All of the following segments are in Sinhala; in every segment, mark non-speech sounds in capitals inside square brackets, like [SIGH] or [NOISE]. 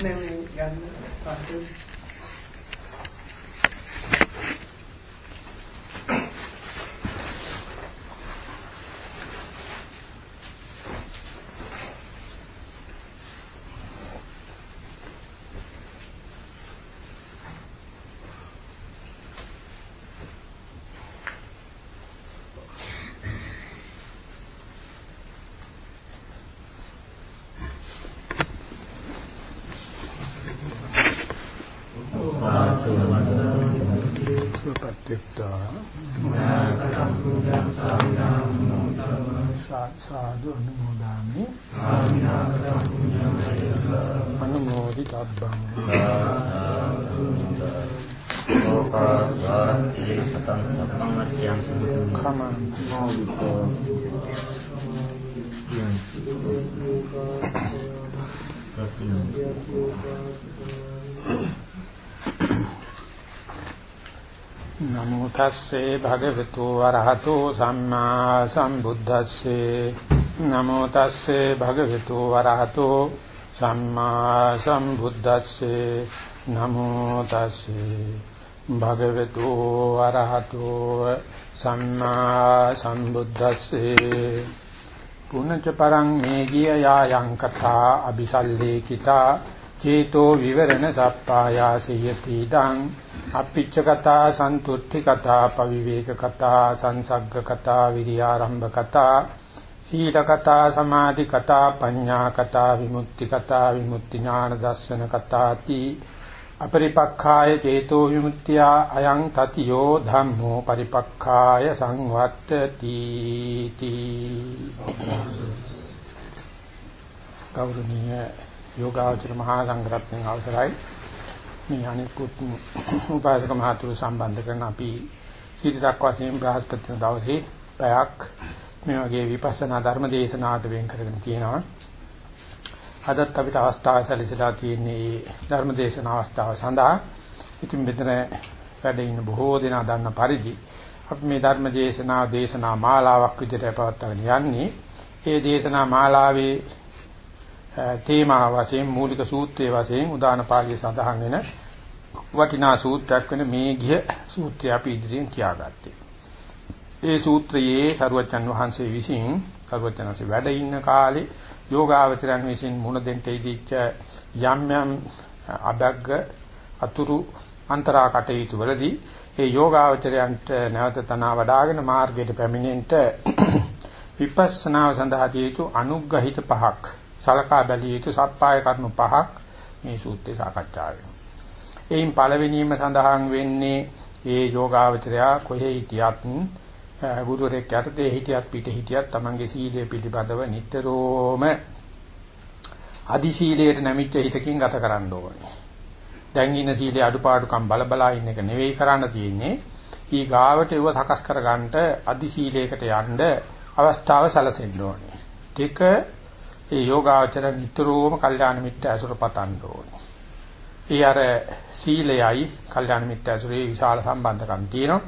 නෑ මේ යන්න පස්සේ සාදු අනුමෝදාමි අනුමෝදි තබ්බං ඕකාසාති සතං සම්මං අත්‍යං කමං මොවිතෝ යං නමෝ තස්සේ භගවතු වරහතෝ සම්මා සම්බුද්දස්සේ නමෝ තස්සේ භගවතු වරහතෝ සම්මා සම්බුද්දස්සේ නමෝ තස්සේ භගවතු වරහතෝ සම්මා සම්බුද්දස්සේ පුනච පරං මේගිය යායන් කතා අபிසල්ලේකිතා චේතෝ විවරණ සප්පායාසයති. දං අප්පිච්ච කතා සන්තුට්ඨි කතා පවිවේක කතා සංසග්ග කතා විරියාරම්භ කතා සීල කතා සමාධි කතා පඤ්ඤා කතා විමුක්ති කතා විමුක්ති ඥාන දර්ශන කතාති. අපරිපක්ඛාය චේතෝ විමුක්තිය අයං තතියෝ ධම්මෝ පරිපක්ඛාය සංවත්තති. තී ගෞරවනීය යෝගාචර මහා සංඝරත්නයන් අවසරයි මේ අනිකුත් උපාසක මහතුරු සම්බන්ධ කරන අපි සීතක් වශයෙන් බ්‍රහස්පති දවසේ පැයක් මේ වගේ විපස්සනා ධර්ම දේශනාවට වෙන් කරගෙන තියෙනවා. අදත් අපිට අවස්ථාව සැලසලා තියෙන්නේ ධර්ම දේශනා අවස්ථාව සඳහා. ඉතින් මෙතන වැඩ ඉන්න බොහෝ දෙනා දන්න පරිදි අපි මේ ධර්ම දේශනා දේශනා මාලාවක් විදිහට පවත්වාගෙන යන්නේ. ඒ දේශනා මාලාවේ තේමා වශයෙන් මූලික සූත්‍රයේ වශයෙන් උදාන පාළිය සඳහන් වෙන වටිනා සූත්‍රයක් වෙන මේ ගිය සූත්‍රය අපි ඉදිරියෙන් තියාගත්තේ. ඒ සූත්‍රයේ සරුවචන් වහන්සේ විසින් සරුවචන්සේ වැඩ ඉන්න කාලේ යෝගාවචරයන් විසින් මුණ දෙන්න ඉදිච්ච යම් යම් අබග්ග අතුරු අන්තරා කටයුතු වලදී ඒ යෝගාවචරයන්ට නැවත තනවා වඩාගෙන මාර්ගයට පැමිණෙන්නට [COUGHS] විපස්සනාව සඳහා දීතු අනුග්‍රහිත පහක් සලකා බැලිය යුතු සත්පාය කර්ම පහක් මේ සූත්‍රේ සාකච්ඡා වෙනවා. එයින් පළවෙනිම සඳහන් වෙන්නේ ඒ යෝගාවචරයා කොහේ හිටියත් ගුරුවරයෙක් යටතේ හිටියත් පිට හිටියත් Tamange සීලය පිළිබඳව නිතරම අදි සීලයට නැමිච්ච හිතකින් ගත කරන්න ඕනේ. දැන් ඉන්න සීලේ අඩුපාඩුකම් බල බලා ඉන්න එක නෙවෙයි කරන්න තියෙන්නේ. ඊ ගාවට ඒව සකස් කරගන්නට අදි සීලයකට යන්න අවස්ථාව සැලසෙන්න ඕනේ. දෙක ඒ යෝගාචර නිතරම කල්යාණ මිත්‍ය ඇසුර පතන්න ඕනේ. ඒ අර සීලයයි කල්යාණ මිත්‍ය ඇසුරේ විශාල සම්බන්ධකම් තියෙනවා.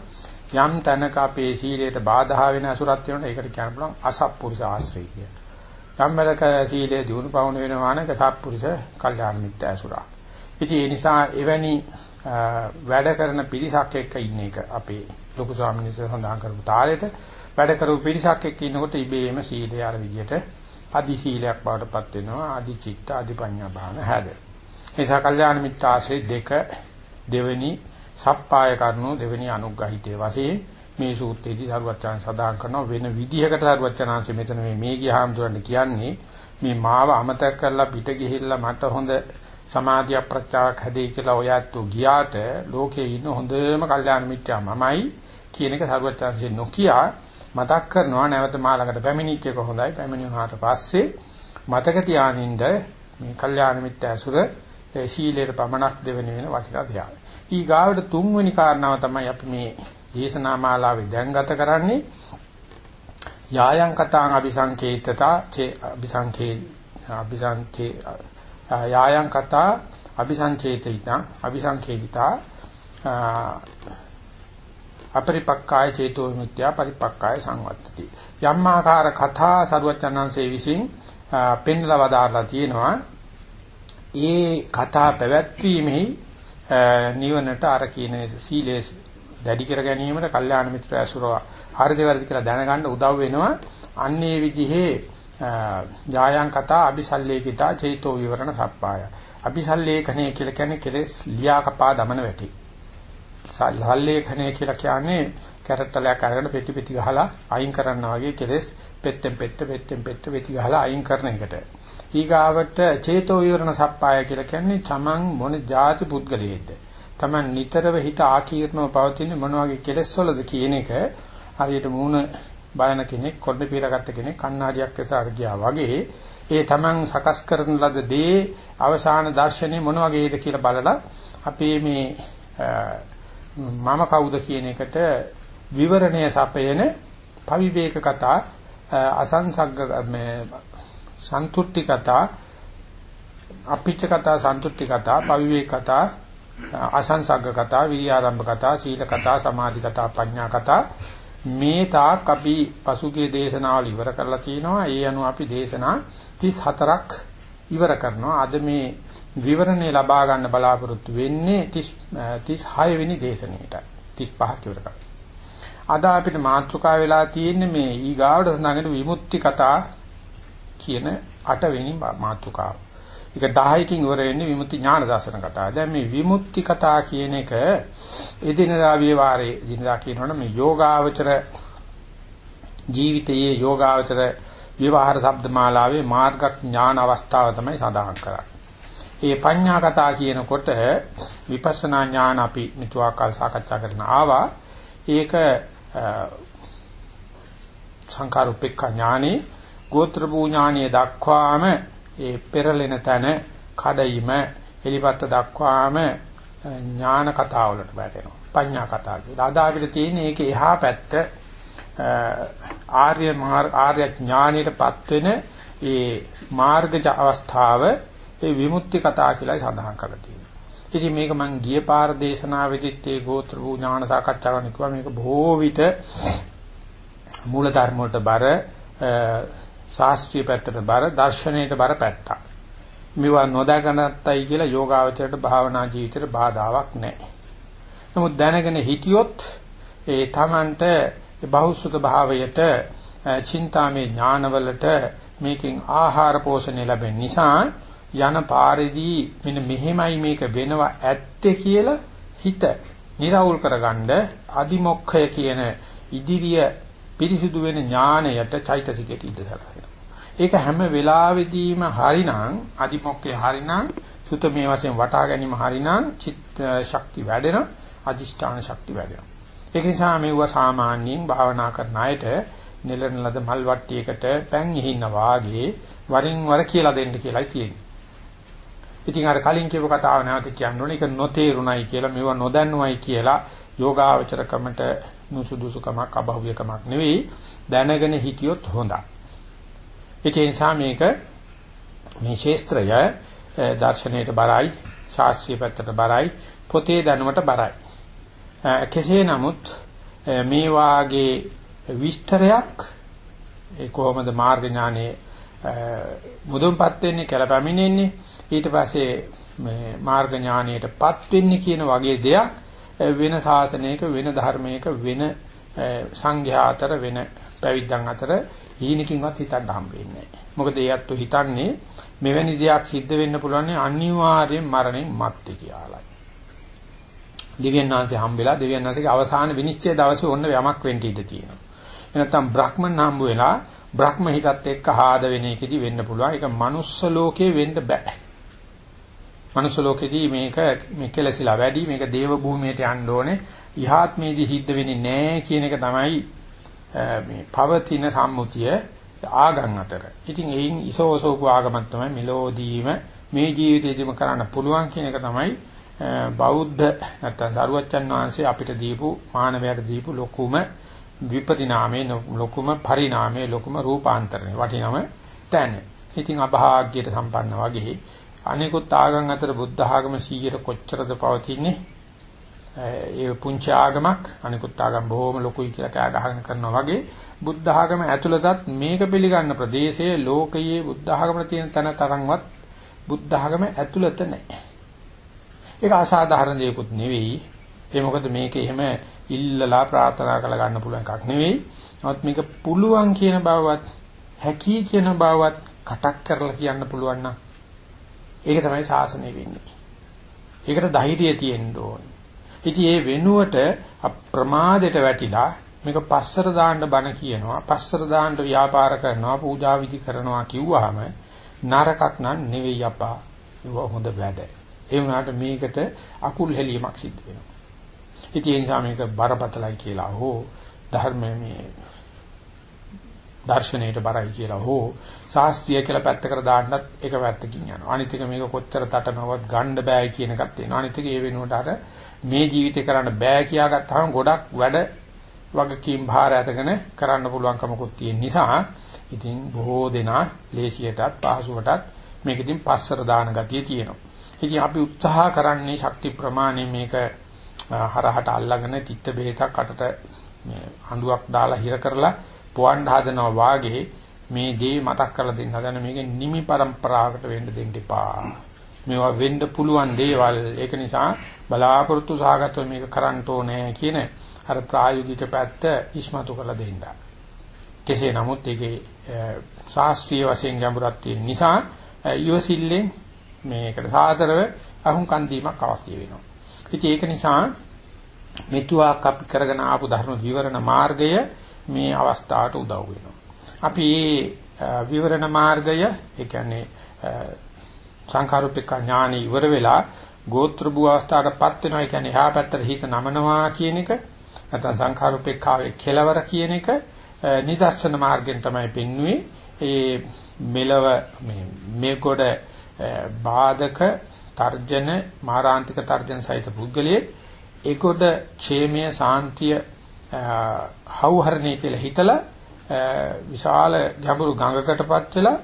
යම් තැනක අපේ සීලයට බාධා වෙන අසුරක් තියෙනවා ඒකට කියන්න පුළුවන් අසත්පුරුෂ ආශ්‍රය කියලා. යම් වෙලක සීලය දිනු පවුන වෙනවා නේද සත්පුරුෂ කල්යාණ මිත්‍ය ඇසුරක්. ඉතින් ඒ නිසා එවැනි වැඩ කරන පිරිසක් එක්ක ඉන්න එක අපේ ලොකු ස්වාමීන් වහන්සේ සඳහන් කරපු තාලෙට වැඩ කරපු පිරිසක් එක්ක ඉන්නකොට ඉබේම සීලය අර විදියට අදි සීලයක් බවට පත් වෙනවා අදි චිත්ත අදි පඤ්ඤා භාන හැද. ඒ නිසා කල්යාණ මිත්‍ර ආශ්‍රය දෙක දෙවෙනි සප්පාය කරනු දෙවෙනි අනුග්‍රහිතේ වශයෙන් මේ සූත්‍රයේදී සරුවච්චාන් සදාන් කරන වෙන විදිහකට සරුවච්චාන්සේ මෙතන මේ මේ ගියාම්තුරන්ට කියන්නේ මේ මාව අමතක කරලා පිට ගිහිල්ලා මට හොඳ සමාධිය ප්‍රත්‍යාවක් හැදෙයි කියලා ඔයත් ගියාට ලෝකේ ඉන්න හොඳම කල්යාණ මිත්‍යා මමයි කියන එක සරුවච්චාන්සේ නොකියා මතක් කරනවා නැවත මා ළඟට පැමිණිච්ච එක හොඳයි පැමිණුණාට පස්සේ මතක තියානින්ද මේ කල්යාණ මිත්‍ය ඇසුර ශීලයේ පමණක් දෙවෙනි වෙන වටිනා ධ්‍යාන. ඊගාවට තුන්වෙනි කාරණාව තමයි අපි මේ දේශනා මාලාවේ දැන් ගත කරන්නේ යායන් කතාන් අபிසංකේතතා චේ අபிසංකේ අபிසංකේ යායන් කතා අபிසංකේතිතා අபிසංකේතිතා අපරිපක්කාය චේතෝ විමුක්තිය පරිපක්කාය සංවත්තති යම් ආකාර කතා සරුවචනංශේ විසින් පෙන්ලා වදාarලා තියෙනවා ඒ කතා පැවැත්වීමෙහි නිවනට අර කියන සීලේ දැඩි කර ගැනීමට කල්යාණ මිත්‍ර ඇසුර හරිද වැරදි කියලා දැනගන්න උදව් වෙනවා. අන්නේ විදිහේ යායන් කතා අபிසල්ලේකිතා චේතෝ විවරණ සප්පාය. අபிසල්ලේඛණය කියලා කියන්නේ කෙලෙස් ලියා කපා දමන වැටි. සල්ලේඛණය කියලා කියන්නේ කැරට්ටලයක් අරගෙන පෙටි පෙටි ගහලා අයින් කරනවා වගේ කෙලෙස් පෙත්තෙන් පෙත්ත පෙත්තෙන් පෙත්ත පෙටි ගහලා අයින් කරන එකට. ඊගාවට චේතෝ විවරණ සප්පාය කියලා කියන්නේ තමන් මොන જાති පුද්ගලයේද. තමන් නිතරව හිත ආකීර්ණව පවතින මොන වගේ කෙලෙස් වලද කියන එක හරියට මූණ බලන කෙනෙක් කොණ්ඩේ පීරගත්ත කෙනෙක් කණ්ණාඩියක් එසාර ගියා වගේ ඒ තමන් සකස් කරන ලද දේ අවසාන දර්ශනේ මොන වගේද කියලා බලලා අපේ මේ මම කවුද කියන එකට විවරණය සපයන පවිවේක කතා අසංසග්ග මේ සන්තුට්ටි කතා අපිච්ච කතා සන්තුට්ටි කතා පවිවේක කතා අසංසග්ග කතා විරියාරම්භ කතා සීල කතා සමාධි කතා ප්‍රඥා කතා. මේ තාක් අපි පසුගිය දේශනාවල ඉවර කරලා තිනවා ඒ අනුව අපි දේශනා 34ක් ඉවර කරනවා. අද මේ විවරණය ලබා ගන්න බලාපොරොත්තු වෙන්නේ 36 වෙනි දේශනෙට 35ක් ඉවර කරලා අද අපිට මාතෘකා වෙලා තියෙන්නේ මේ ඊගාවට සඳහන් විමුක්ති කතා කියන 8 වෙනි මාතෘකාව. ඒක 10කින් ඉවර වෙන්නේ විමුක්ති ඥාන දර්ශන කතාව. දැන් මේ විමුක්ති කතා කියන එක එදිනදා විවරේ දිනදා කියනවනේ මේ යෝගාවචර ජීවිතයේ යෝගාවචර විවහාර શબ્දමාලාවේ මාර්ග ඥාන අවස්ථාව තමයි සඳහන් කරන්නේ. මේ පඤ්ඤා කතා කියනකොට විපස්සනා ඥාන අපි මෙතුආකල් සාකච්ඡා කරන ආවා. ඒක සංඛාර උපේක්ඛා ඥානේ ගෝත්‍ර භූ ඥානිය දක්වාම ඒ පෙරලෙන තැන කඩයිම එලිපත්ත දක්වාම ඥාන කතාවලට වැටෙනවා පඤ්ඤා කතා කියලා. අද අපිට තියෙන්නේ ඒක එහා පැත්ත ආර්ය ආර්ය ඥානයටපත් වෙන ඒ මාර්ගජ අවස්ථාව ඒ විමුක්ති කතා කියලා සඳහන් කරලා තියෙනවා. ඉතින් මේක මම ගිය පාර දේශනාවෙදිත් ඒ ගෝත්‍ර වූ ඥාන සාකච්ඡාවක් නිකුවා මේක බොහෝ විට මූල ධර්ම වලට බර ශාස්ත්‍රීය පැත්තට බර දර්ශනයට බර පැත්තක්. මේවා නොදැකනත්තයි කියලා යෝගාවචරයට භාවනා ජීවිතේට බාධාවක් නැහැ. නමුත් දැනගෙන හිටියොත් ඒ Tamanට බහුසුත භාවයට චින්තාමේ ඥානවලට මේකෙන් ආහාර පෝෂණය ලැබෙන නිසා යන පාරේදී මෙන්න මෙහෙමයි මේක වෙනවා ඇත්තේ කියලා හිත निराවුල් කරගන්න අදිමොක්ඛය කියන ඉදිරිය පිරිසිදු වෙන ඥාණයට චෛතසිකයට ඉඩ සලකනවා. ඒක හැම වෙලාවෙදීම හරිනම් අදිමොක්ඛය හරිනම් සුත මේ වශයෙන් වටා ගැනීම හරිනම් චිත්ත ශක්ති වැඩෙන අදිෂ්ඨාන ශක්ති වැඩෙනවා. ඒක නිසා මේව සාමාන්‍යයෙන් භාවනා කරන අයට නෙලන ලද මල් වට්ටියකට පැන් ඉහින්න වාගේ වරින් වර කියලා දෙන්න කියලායි තියෙන්නේ. ඉතින් අර කලින් කියපු කතාව නැවත කියන්න ඕනේ. ඒක නොතේරුණයි කියලා මේවා නොදන්නුවයි කියලා යෝගාවචරකමට නුසුදුසුකමක් අභව්‍යකමක් නෙවෙයි. දැනගෙන හිටියොත් හොඳයි. ඒ නිසා මේක මේ ශේස්ත්‍රය දර්ශනයට බරයි, ශාස්ත්‍රීය පැත්තට බරයි, පොතේ දැනුමට බරයි. කෙසේ නමුත් මේ වාගේ විස්තරයක් ඒ කොහොමද මාර්ග ඥානයේ මුදුන්පත් වෙන්නේ කියලා පැමිණෙන්නේ ඊට පස්සේ මේ මාර්ග ඥානයටපත් වෙන්නේ කියන වගේ දෙයක් වෙන ශාසනයක වෙන ධර්මයක වෙන සංඝයා අතර වෙන පැවිද්දන් අතර හීනකින්වත් හිතන්න හම්බ වෙන්නේ නැහැ. මොකද ඒ අත්තු හිතන්නේ මෙවැනි දෙයක් සිද්ධ වෙන්න පුළුවන් අනිවාර්යෙන් මරණයෙන් මත්තේ කියලායි. දෙවියන් වහන්සේ හම්බෙලා දෙවියන් වහන්සේගේ අවසාන විනිශ්චය දවසේ ඔන්න යමක් වෙන්න ඉඩ තියෙනවා. එනත්තම් බ්‍රහ්මන් හම්බ වෙලා බ්‍රහ්ම හිතත් එක්ක ආද වෙන එකදී වෙන්න පුළුවන්. ඒක manuss ලෝකේ වෙන්න බෑ. මනුස්ස ලෝකෙදී මේක මේ කෙලසිලා වැඩි මේක දේව භූමියට යන්න ඕනේ ඉහාත්මේදී සිද්ධ වෙන්නේ නැහැ කියන එක තමයි මේ පවතින සම්මුතිය ආගම් අතර. ඉතින් එයින් ඉසෝසෝපු ආගමක් තමයි මෙලෝදීම මේ ජීවිතේදීම කරන්න පුළුවන් කියන එක තමයි බෞද්ධ නැත්නම් සරුවච්චන් වහන්සේ අපිට දීපු මානවයාට දීපු ලොකුම විපරිණාමේ ලොකුම පරිණාමේ ලොකුම රූපාන්තරණය වටිනම තැන. ඉතින් අභාග්‍යයට සම්පන්න වගේ අනිකුත් ආගම් අතර බුද්ධ ආගම 100ට කොච්චරද පවතින්නේ? ඒ පුංචි ආගමක් අනිකුත් ආගම් බොහොම ලොකුයි කියලා කෑ ගහගෙන කරනවා වගේ බුද්ධ ආගම ඇතුළතත් මේක පිළිගන්න ප්‍රදේශයේ ලෝකයේ බුද්ධ ආගමේ තියෙන තන තරම්වත් බුද්ධ ආගම ඇතුළත නැහැ. ඒක අසාධාරණ දෙයක්වත් නෙවෙයි. ඒ මොකද මේක එහෙම ඉල්ලලා ප්‍රාර්ථනා කරලා ගන්න පුළුවන් එකක් නෙවෙයි. නමුත් මේක පුළුවන් කියන බවවත් හැකි කියන බවවත් කටක් කරලා කියන්න පුළුවන් නම් ඒක තමයි ශාසනය වෙන්නේ. ඒකට ධෛර්යය තියෙන්න ඕනේ. ඉතින් ඒ වෙනුවට අප්‍රමාදයට වැටිලා මේක පස්සර දාන්න බණ කියනවා පස්සර දාන්න ව්‍යාපාර කරනවා පූජා විධි කරනවා කිව්වහම නරකක් නන් නෙවෙයි අපා ඒව හොඳ වැඩ ඒ වුණාට මේකට අකුල් හෙලීමක් සිද්ධ වෙනවා ඉතින් ඒ නිසා මේක බරපතලයි කියලා හෝ ධර්මයේ මේ දර්ශනයට බරයි කියලා හෝ ශාස්ත්‍රීය කියලා පැත්තකට දාන්නත් එක පැත්තකින් යනවා. අනිත් එක මේක කොච්චර තටමවත් ගන්න බෑ කියන එකක් තියෙනවා. අනිත් එක ඒ වෙනුවට අර මේ ජීවිතේ කරන්න බෑ කියාගත්තාම ගොඩක් වැඩ වගකීම් භාර ඇතගෙන කරන්න පුළුවන්කමකුත් තියෙන නිසා ඉතින් බොහෝ දෙනා ලේසියටත් පහසුවටත් මේක ඉතින් පස්සර දාන ගතිය තියෙනවා. ඉතින් අපි උත්සාහ කරන්නේ ශක්ති ප්‍රමාණය මේක හරහට අල්ලගෙන තිත්ත බෙහෙතක් අටට මේ හඬුවක් දාලා හිර කරලා පොවන්න හදනවා වාගේ මේ දේ මතක් කරලා දෙන්න හදන මේක නිමි પરම්පරාවකට වෙන්න දෙන්න එපා. මේවා වෙන්න පුළුවන් දේවල්. ඒක නිසා බලාපොරොත්තු සහගතව මේක කරන්න ඕනේ කියන අර ප්‍රායෝගික පැත්ත ඉස්මතු කරලා දෙන්න. කෙසේ නමුත් ඒකේ ශාස්ත්‍රීය වශයෙන් ගැඹුරක් තියෙන නිසා ඊවසිල්ලෙන් මේකට සාතරව අහුම්කන් දීමක් අවශ්‍ය වෙනවා. ඉතින් ඒක නිසා මෙතුආක් අපි කරගෙන ආපු ධර්ම විවරණ මාර්ගය මේ අවස්ථාවට උදව් වෙනවා. අපි මේ විවරණ මාර්ගය ඒ කියන්නේ සංඛාරුපික ඥාන ඉවර වෙලා ගෝත්‍ර භූ අවස්ථාවටපත් වෙනවා. ඒ කියන්නේ එහා පැත්තට හිත නමනවා කියන එක නැත්නම් සංඛාරුපිකාවේ කෙලවර කියන එක නිදර්ශන මාර්ගයෙන් තමයි පෙන්වුවේ. ඒ මෙලව මේ මේකොට බාධක තර්ජන මාරාන්තික තර්ජන සහිත පුද්ගලයේ ඒකොට ക്ഷേමයේ සාන්තිය හවුහරණේ කියලා හිතලා විශාල ගැඹුරු ගඟකටපත් වෙලා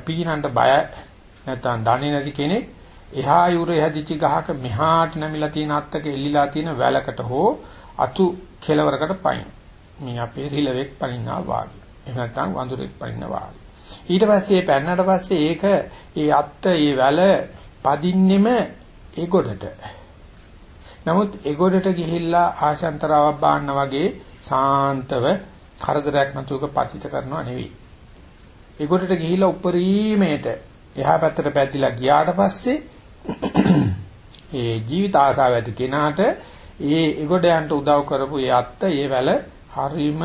පීනන්න බය නැත්නම් දන්නේ නැති කෙනෙක් එහා යුරේ හැදිච්ච ගහක මෙහාට නැමිලා තියෙන අත්තක එල්ලිලා තියෙන වැලකට හෝ අතු කෙලවරකට පයින්. මේ අපේ රිලෙවෙක් පනින්නා වාගේ. එහෙම නැත්නම් වඳුරෙක් පනින්නා වාගේ. ඊට පස්සේ පැන්නට පස්සේ ඒක ඒ අත්ත ඒ වැල පදින්නෙම ඒ ගොඩට. නමුත් ඒ ගොඩට ගිහිල්ලා ආශාන්තරාවක් බාන්න වගේ සාන්තව කරදරයක් නැතුවක පතිත කරනවා නෙවෙයි. ඒ ගොඩට ගිහිල්ලා උපරිමයට එහා පැත්තට පැද්දිලා ගියාට පස්සේ [CLEARS THROAT] ඒ ජීවිත ආසාව ඇති කෙනාට ඒ ඒගොඩ යන්න උදව් කරපු ඒ අත්ත ඒ වැල හරීම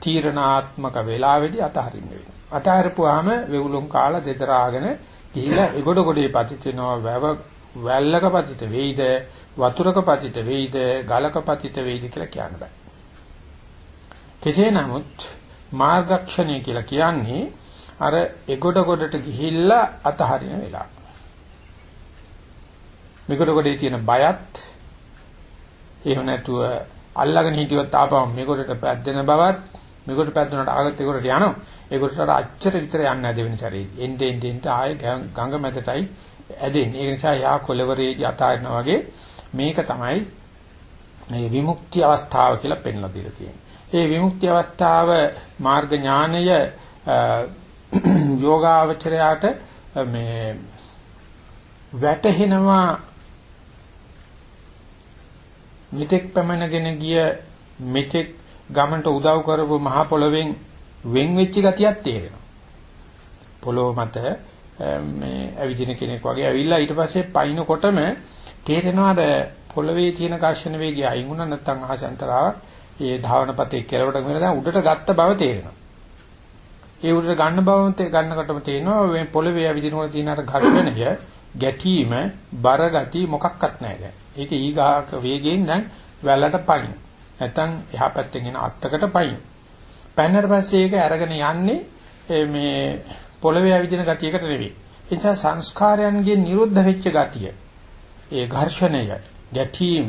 තීරණාත්මක වේලාවේදී අතහරින්න වෙනවා. අතහරපුවාම වෙවුලුම් කාලා දෙදරාගෙන ගිහිලා ඒගොඩ ගොඩේ පතිත වෙනවා වැව වැල්ලක පතිත වෙයිද වතුරක පතිත වෙයිද ගලක පතිත වෙයිද කියලා කියන්න බෑ. කෙසේ නමුත් මාර්ගක්ෂණය කියලා කියන්නේ අර එගොඩ ගොඩට ගිහිල්ලා අතහරින වෙලාව. මෙගොඩ ගොඩේ තියෙන බයත් එහෙම නැතුව අල්ලගෙන හිටියොත් ආපහු මෙගොඩට පැද්දෙන බවත් මෙගොඩ පැද්දුනට ආගත් ඒගොඩට යනවා. ඒගොඩට අර අච්චර විතර යන්නේ නැහැ දෙවෙනි සැරේදී. එන්නේ එන්නේ එන්නේ ආයේ ගඟ මැදටයි ඇදෙන්නේ. ඒ නිසා යා කොලවරේදී අතාරිනා වගේ මේක තමයි මේ විමුක්ති අවස්ථාව කියලා පෙන්ලා දීලා තියෙන්නේ. ඒ විමුක්ති අවස්ථාව මාර්ග ඥානය [CLEARS THROAT] යෝගාවචරයට මේ වැටහෙනවා මෙතෙක් පැමනගෙන ගිය මෙතෙක් ගමන්ට උදව් කරපු මහ පොළවෙන් වෙන් වෙච්ච ගතියක් තේරෙනවා. පොළොව මත මේ ඇවිදින කෙනෙක් වගේ ඇවිල්ලා ඊට පස්සේ පයින්නකොටම තේරෙනවා අර පොළවේ තියෙන ඝර්ෂණ වේගය අයින් වුණා නැත්නම් ආශාන්තරාවක් ඒ ධාවනපතේ කෙලවට ගිහලා දැන් උඩට ගත්ත බව තේරෙනවා. ඒ උඩට ගන්න බවම ගන්නකොටම තේරෙනවා මේ පොළවේ ඇවිදිනකොට තියෙන අර ඝර්ෂණය ගැටීම බර ගති මොකක්වත් නැහැ දැන්. ඒක ඊගාක වේගයෙන් දැන් වැලට පයින්. නැත්නම් එහා පැත්තෙන් එන අත්තකට පයින්. පැන්නට පස්සේ ඒක අරගෙන යන්නේ මේ පොළවේ ඇවිදින ගතියකට නෙවෙයි. ඒ නිසා සංස්කාරයන්ගේ නිරුද්ධ වෙච්ච ගතිය. ඒ ඝර්ෂණය, ගැටීම,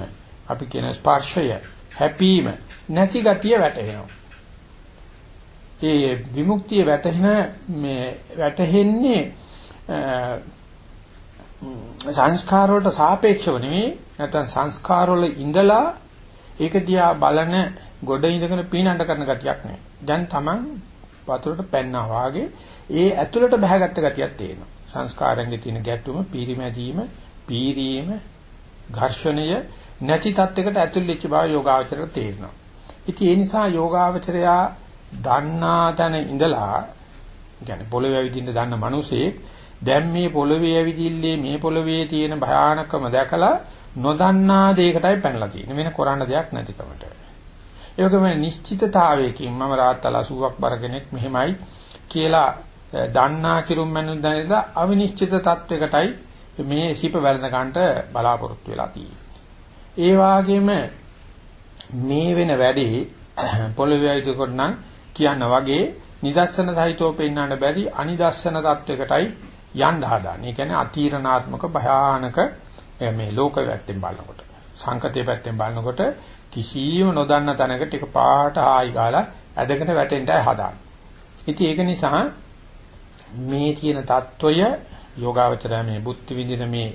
අපි කියන ස්පර්ශය, හැපීම නැති ගතිය වැටහෙනවා. ඒ විමුක්තිය වැටහෙන මේ වැටහෙන්නේ සංස්කාර වලට සාපේක්ෂව නෙවෙයි නැත්නම් සංස්කාර වල ඉඳලා ඒක දිහා බලන ගොඩ ඉඳගෙන පීනන්න කරන ගතියක් නෙවෙයි. දැන් Taman වතුරට පැන්නා වාගේ ඒ ඇතුළට බහගත්ත ගතියක් තියෙනවා. සංස්කාරයන්ගේ තියෙන ගැටුම, පීරිමැදීම, පීරීම, ඝර්ෂණය නැති තත්යකට ඇතුල් වෙච්ච බව යෝගාවචරයට තේරෙනවා. ඉතින් ඒ නිසා යෝගාවචරයා දන්නා තැන ඉඳලා කියන්නේ පොළවේ ඇවිදින්න දන්න මිනිසෙක් දැන් මේ පොළවේ ඇවිදිල්ලේ මේ පොළවේ තියෙන භයානකම දැකලා නොදන්නා දෙයකටයි පැනලා තියෙන්නේ. වෙන කරන්න දෙයක් නැතිකමට. ඒ වගේම නිශ්චිතතාවයකින් මම රාත්තල 80ක් බර කෙනෙක් මෙහෙමයි කියලා දන්නා කිරුම් මනු දැනලා අවිනිශ්චිත තත්වයකටයි මේ සිප වැළඳ ගන්නට බලාපොරොත්තු වෙලා තියෙන්නේ. ඒ වගේම මේ වෙන වැඩේ [CLEARS THROAT] පොළවේ ඇවිදකොට නම් කියන්න වගේ නිදර්ශන සහිතව පෙන්වන්න බැරි අනිදර්ශන තත්වයකටයි යන්න හදාන්නේ. ඒ කියන්නේ අතීරණාත්මක භයානක මේ ලෝක පැත්තෙන් බලනකොට සංකතේ පැත්තෙන් බලනකොට කිසියම් නොදන්න තැනකට එක පාට ආයි ගාලා ඇදගෙන වැටෙන්නයි හදාන්නේ. ඉතින් ඒක නිසා මේ කියන தত্ত্বය යෝගාවචරය මේ බුද්ධ විඳින මේ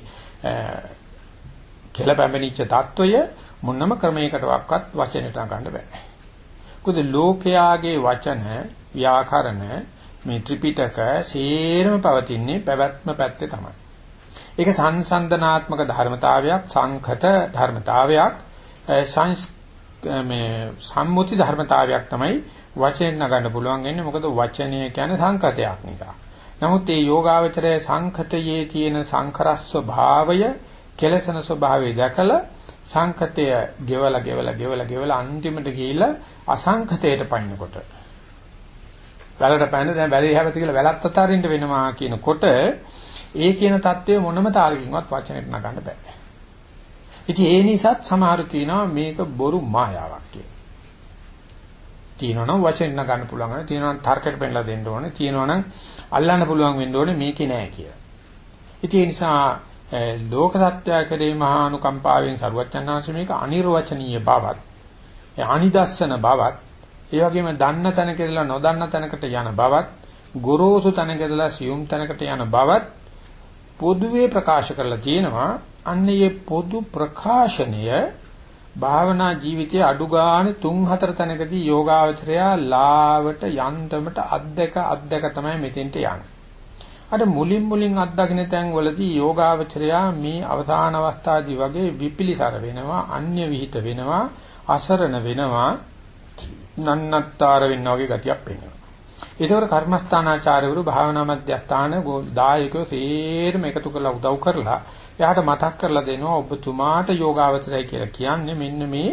කියලා පැමිණිච්ච தত্ত্বය මොනම ක්‍රමයකටවත් වචනයට ගන්න බෑ. මොකද ලෝකයාගේ වචන ව්‍යාකරණ මේ ත්‍රිපිටක සේරම පවතින්නේ පැවැත්ම පැත්තේ තමයි. ඒක සංසන්දනාත්මක ධර්මතාවයක් සංඛත ධර්මතාවයක් සංස් මේ සම්මුති ධර්මතාවයක් තමයි වචෙන් නගන්න පුළුවන් වෙන්නේ මොකද වචනය කියන්නේ සංකතයක් නිසා. නමුත් මේ යෝගාවචරයේ සංකතයේ තියෙන සංකරස්ව භාවය කෙලසන ස්වභාවය දැකලා සංකතය ගෙවලා ගෙවලා ගෙවලා ගෙවලා අන්තිමට ගිහිල්ලා අසංකතයට පයින්නකොට වැලට පැන දැන් වැලේ හැවත කියලා වැලත් අතරින්ට වෙනවා කියනකොට ඒ කියන தත්වය මොනම තාලකින්වත් වචනෙට නගන්න බෑ. ඉතින් ඒ නිසාත් සමහරු කියනවා මේක බොරු මායාවක් කියලා. තියෙනවනම් වචෙන් නගන්න පුළුවන්. තියෙනවනම් තර්කයට පෙන්නලා දෙන්න ඕනේ. තියෙනවනම් අල්ලන්න පුළුවන් වෙන්න ඕනේ මේකේ නෑ කියලා. ඉතින් ඒ නිසා ලෝක සත්‍යය කරේ මහා අනුකම්පාවෙන් සරුවචනාංශ මේක අනිර්වචනීය බවත් අනිදස්සන බවත් ඒ වගේම දන්න තැනකදලා නොදන්න තැනකට යන බවත් ගොරෝසු තැනකදලා සියුම් තැනකට යන බවත් පොදුවේ ප්‍රකාශ කරලා තියෙනවා අන්නේ පොදු ප්‍රකාශනය භාවනා ජීවිතයේ අඩු ගානේ 3-4 තැනකදී යෝගාවචරයා ලාවට යන්තමට අද්දක අද්දක තමයි මෙතෙන්ට යන්නේ. අර මුලින් මුලින් අත්දකින්න තැන් වලදී යෝගාවචරයා මේ අවසාන අවස්ථාදී වගේ විපිලිසර වෙනවා, අන්‍ය විහිිත වෙනවා, අසරණ වෙනවා, නන්නත්තර වෙනවා වගේ ගතියක් පේනවා. ඒකවල කර්මස්ථානාචාර්යවරු භාවනා මධ්‍යස්ථාන දායකයෝ සේරම එකතු කරලා උදව් කරලා එයාට මතක් කරලා දෙනවා ඔබතුමාට යෝගාවචරය කියලා කියන්නේ මෙන්න මේ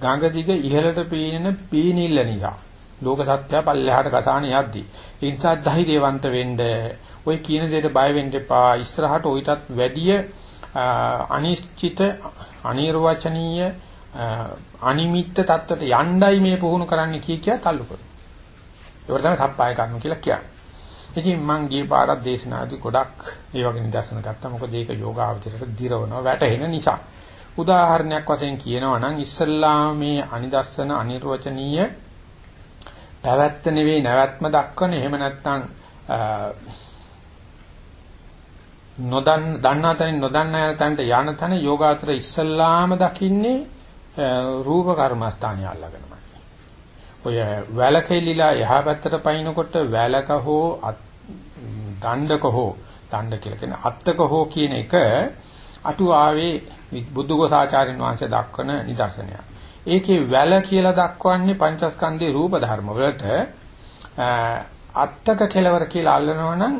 ගඟ දිග ඉහළට පීනන පීනිල්ල නිසා. ලෝක සත්‍යය පල්ලෙහාට ගසාන යද්දී. ඒ නිසා ධෛර්යවන්ත වෙන්න, ওই කියන දෙයට බය වෙන්න එපා. ඉස්සරහට ওইටත් වැඩිය අනිශ්චිත, අනිර්වචනීය, අනිමිත්ත தත්ත්වයට යණ්ඩයි මේ පුහුණු කරන්න කිය කියා තල්ලු කරනවා. ඒකට තමයි සප්පාය කර්ම කියලා කියන්නේ. ඉතින් මං ගිය පාරක් දේශනාදී ගොඩක් ඒ වගේ නිදර්ශන ගත්තා. මොකද ඒක යෝගාවචරයට දිරවනවා වැටෙන නිසා. උදාහරණයක් වශයෙන් කියනවා නම් ඉස්සල්ලා මේ අනිදස්සන අනිර්වචනීය පැවැත්ත නෙවෙයි නැවැත්ම දක්වන එහෙම නැත්නම් නොදන් දන්නා තැනින් නොදන්නා තැනට යන තැන යෝගාචර ඉස්සල්ලාම දකින්නේ රූප කර්මස්ථානිය අල්ලගෙන. ඔය වැලකෙලිලා එහා පැත්තට පයින්නකොට වැලක හෝ දණ්ඩක හෝ දණ්ඩ කියලා කියන අත්තක හෝ කියන එක අටුවාවේ බුද්ධඝෝසාචාර්යන් වහන්සේ දක්වන නිදර්ශනයක්. ඒකේ වැල කියලා දක්වන්නේ පංචස්කන්ධේ රූප ධර්ම වලට. අත්තක කෙලවර කියලා අල්ලනවනම්